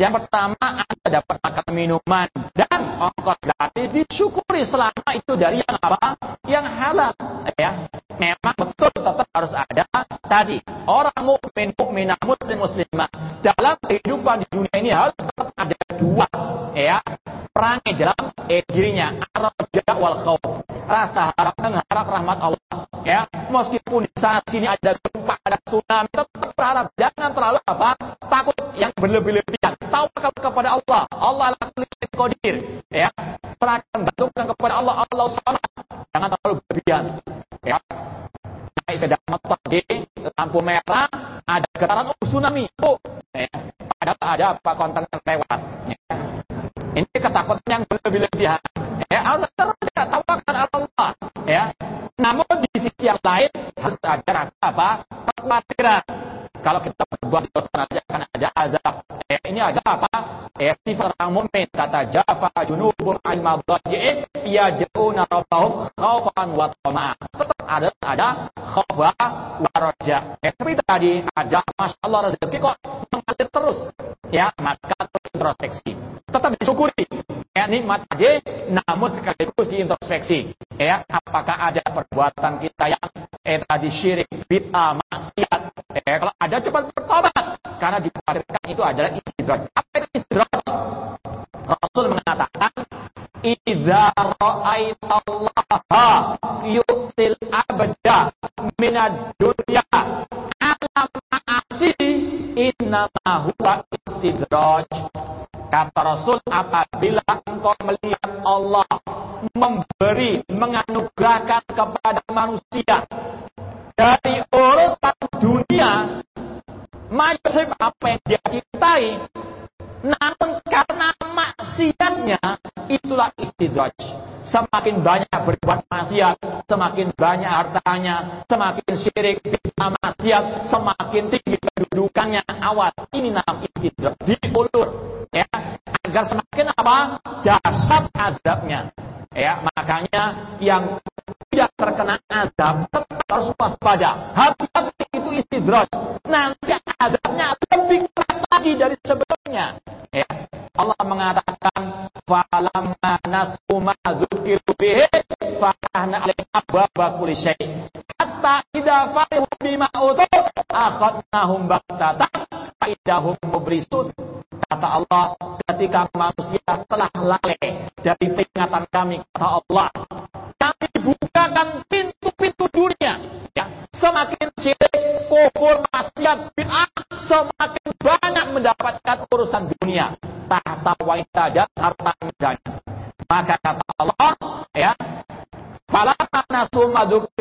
A: Yang pertama, Anda dapat makan minuman dan ongkos gratis disyukuri selama itu dari yang apa? Yang halal. Ya, memang betul tetap harus ada tadi orang mukmin mukminah muslim muslimah dalam kehidupan di dunia ini harus tetap ada dua ya perangai dalam eh, dirinya arroja wal khauf rasa harap mengharap rahmat Allah ya. Meskipun di sana sini ada gempa ada tsunami tetap berharap jangan terlalu apa takut yang berlebih-lebihan. Tawakal kepada Allah Allah lakukan kodir ya. Serahkan gantungkan kepada Allah Allah sama jangan terlalu berlebihan ya sepeda motor di lampu merah ada getaran oh tsunami oh ya. ada ada apa kontainer lewat ya. Ini ketakutan yang berlebih-lebihan. Ya, tidak tawakan Allah. Ya. Namun di sisi yang lain harus ada rasa apa? Kekhawatiran. Kalau kita berbuat dosa ini ada apa? Ya, sifat orang mukmin kata Jafa junubum al mabdaji'in yad'una rabbahum khaufan wa tama'a. Tetap ada ada khauf wa raja. Ya, tapi tadi ada Masya Allah rezeki kok mengalir terus. Ya, maka introspeksi. Tetap disyukuri. Ya, nikmat aja, namun sekaligus diintrospeksi. Ya, apakah ada perbuatan kita yang eh, tadi syirik, bid'ah, maksiat. Ya, kalau ada cepat bertobat. Karena dikhawatirkan itu adalah istidraj. Apa itu istidraj? Rasul mengatakan, Idza ra'aitallaha yu'til abda minad dunya ala ma'asi innama huwa istidraj. Kata Rasul, apabila engkau melihat Allah memberi, menganugerahkan kepada manusia dari urusan dunia, majhib apa yang dia cintai, namun maksiatnya, itulah istidraj. Semakin banyak berbuat maksiat, semakin banyak hartanya, semakin syirik, bid'ah maksiat, semakin tinggi kedudukannya. Awas, ini nama istidraj. Diulur ya agar semakin apa dasar azabnya ya makanya yang tidak terkena azab tetap harus waspada hati-hati itu istidraj nanti azabnya lebih keras lagi dari sebelumnya ya Allah mengatakan falamma nasu ma dzukiru bihi fatahna alaihim abwaaba kulli syai. Hatta idza farihu bima utu akhadnahum baghtatan fa idahum mubrisun Kata Allah, ketika manusia telah lalai dari peringatan kami kata Allah kami bukakan pintu-pintu dunia. Ya semakin syirik kufur maksiat bid'ah semakin banyak mendapatkan urusan dunia tahta wanita dan harta misalnya. Maka kata Allah ya Falamma nasu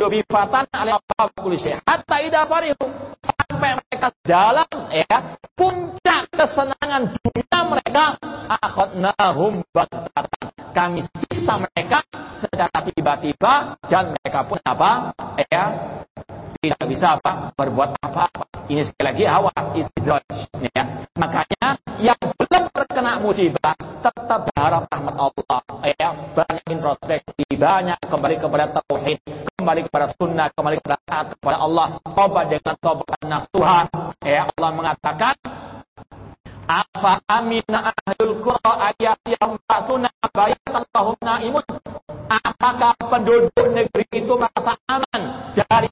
A: bi fatan ala kulli syai. Hatta farihu sampai mereka dalam ya puncak kesenangan dunia mereka akhadnahum baghtatan kami siksa mereka secara tiba-tiba dan mereka pun apa ya tidak bisa apa berbuat apa-apa. Ini sekali lagi awas istidraj ya. Makanya yang belum terkena musibah tetap berharap rahmat Allah ya. Banyak introspeksi, banyak kembali kepada tauhid, kembali kepada sunnah, kembali kepada taat kepada Allah. Tobat dengan tobat nasuha. Ya Allah mengatakan Afa amina ahlul qura ayat yang basuna bayatallahum naimun. Apakah penduduk negeri itu merasa aman dari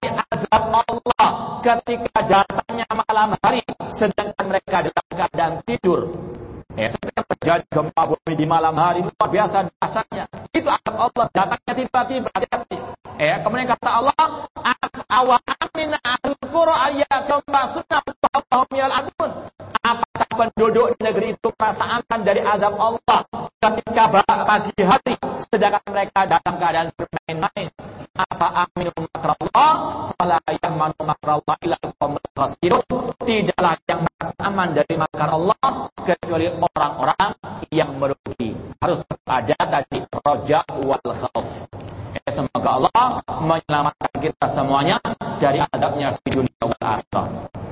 A: azab Allah ketika datangnya malam hari sedangkan mereka dalam keadaan tidur? Ya, terjadi gempa bumi di malam hari luar biasa dahsyatnya. Itu azab Allah datangnya tiba-tiba. Ya, kemudian kata Allah, awa amina ahlul ayat yang basuna bayatallahum naimun Apakah penduduk negeri itu merasa aman dari azab Allah ketika pagi hari sedangkan mereka dalam keadaan bermain-main? Apa aminu makrallah fala ya'manu makrallah al-qaumul khasirun? Tidaklah yang merasa aman dari makar Allah kecuali orang-orang yang merugi. Harus ada tadi roja wal khauf. Ya, semoga Allah menyelamatkan kita semuanya dari adabnya di dunia wal.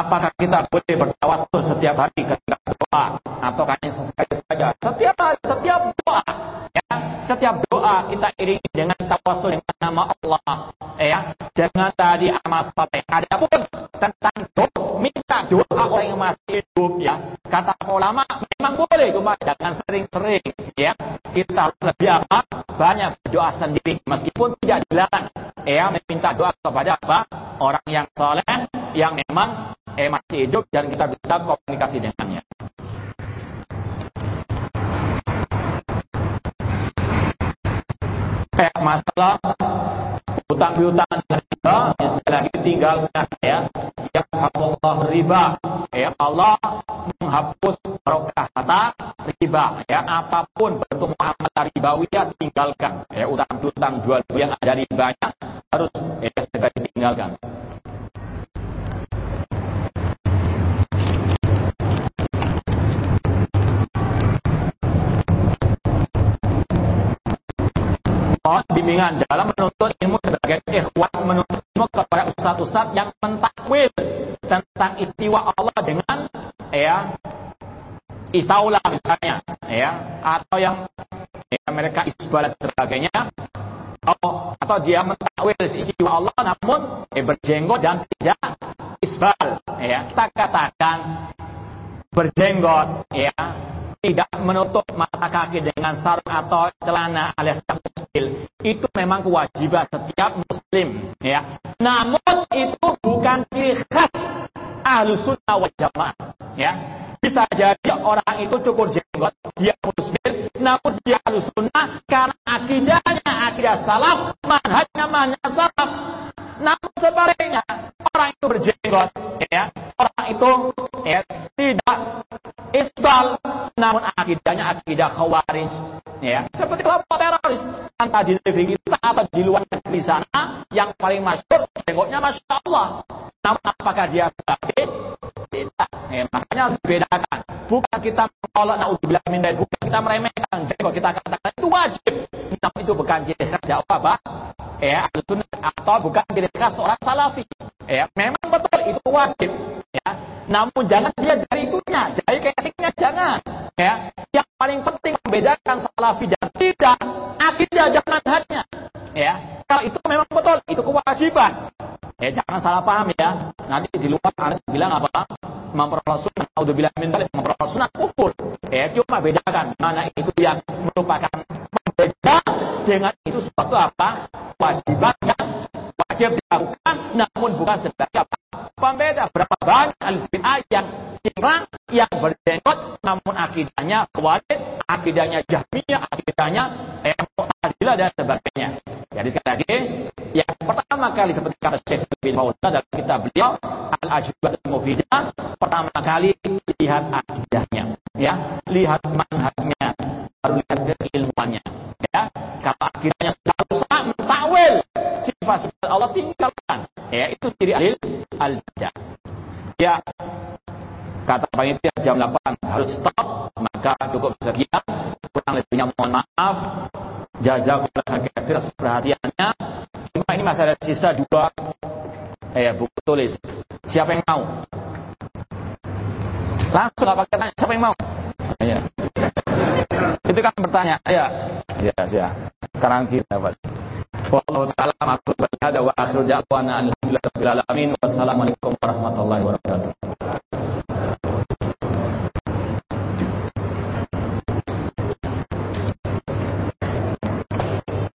A: Apakah kita boleh bertawasul setiap hari ketika doa atau hanya sesekali saja? Setiap hari, setiap doa, ya, setiap doa kita iringi dengan tawasul dengan nama Allah, ya, dengan tadi amal saleh. Adapun tentang doa, minta doa orang yang masih hidup, ya, kata ulama memang boleh, cuma jangan sering-sering, ya. Kita harus lebih apa? Banyak berdoa sendiri, meskipun tidak dilarang, ya, meminta doa kepada apa? Orang yang soleh, yang memang eh masih hidup dan kita bisa komunikasi dengannya. Kayak masalah utang piutang riba, ya sekali lagi tinggalkan ya. Ya Allah riba, ya Allah menghapus barokah kata riba, ya apa pun bentuk muamalah ribawi ya tinggalkan, ya utang piutang jual beli yang ada ribanya harus ya segera ditinggalkan. Mohon bimbingan dalam menuntut ilmu sebagai ikhwan menuntut ilmu kepada ustaz-ustaz yang mentakwil tentang istiwa Allah dengan ya istaula misalnya ya atau yang ya, mereka isbal sebagainya atau, atau dia mentakwil istiwa Allah namun eh, berjenggot dan tidak isbal ya kita katakan berjenggot ya tidak menutup mata kaki dengan sarung atau celana alias kecil itu memang kewajiban setiap muslim ya. Namun itu bukan ciri khas ahlu sunnah wal jamaah ya. Bisa jadi orang itu cukur jenggot dia muslim namun dia ahlu sunnah karena akidahnya akidah salaf manhajnya manhaj salaf. Namun sebaliknya orang itu berjenggot ya. Orang itu ya tidak isbal namun akidahnya akidah khawarij ya. Seperti kelompok teroris entah di negeri kita atau di luar negeri sana yang paling masyhur jenggotnya masya Allah namun apakah dia sakit tidak ya, makanya harus bukan kita menolak naudzubillah min bukan kita meremehkan jenggot kita katakan itu wajib. Namun itu bukan ciri khas dakwah apa ya atau bukan ciri khas orang salafi. Ya memang betul itu wajib. Ya namun jangan dia dari itunya dari kesiknya jangan. Ya yang paling penting membedakan salafi dan tidak akidah jangan hanya ya kalau itu memang betul itu kewajiban. Ya jangan salah paham ya. Nanti di luar ada bilang apa? Memperoleh sunnah bilang min memperoleh sunnah kufur. Ya cuma bedakan mana itu yang merupakan berbeda dengan itu suatu apa? Kewajiban yang wajib dilakukan namun bukan sebagai apa Apa beda? Berapa banyak al-bid'ah yang cingkrang, yang berjenggot, namun akidahnya kualit, akidahnya jahmiyah, akidahnya eh, dan sebagainya. Jadi sekali lagi, yang pertama kali seperti kata Syekh bin Fauzan dalam kitab beliau Al-Ajibat Mufidah, pertama kali lihat akidahnya, ya, lihat manhajnya, baru lihat keilmuannya, ya. Kalau akidahnya sama mentakwil sifat-sifat Allah tinggalkan, ya itu ciri alil al-bidah. Ya, kata panitia jam 8 harus stop, maka cukup sekian. Kurang lebihnya mohon maaf. Jazakumullah khairan perhatiannya. Cuma ini masih ada sisa dua eh buku tulis. Siapa yang mau? Langsung apa pakai tanya, siapa yang mau? Ya. Itu kan bertanya, ya. Ya, ya. Sekarang kita dapat. Wallahu ta'ala aku berhada wa akhiru da'wana alhamdulillah alamin. Wassalamualaikum warahmatullahi wabarakatuh.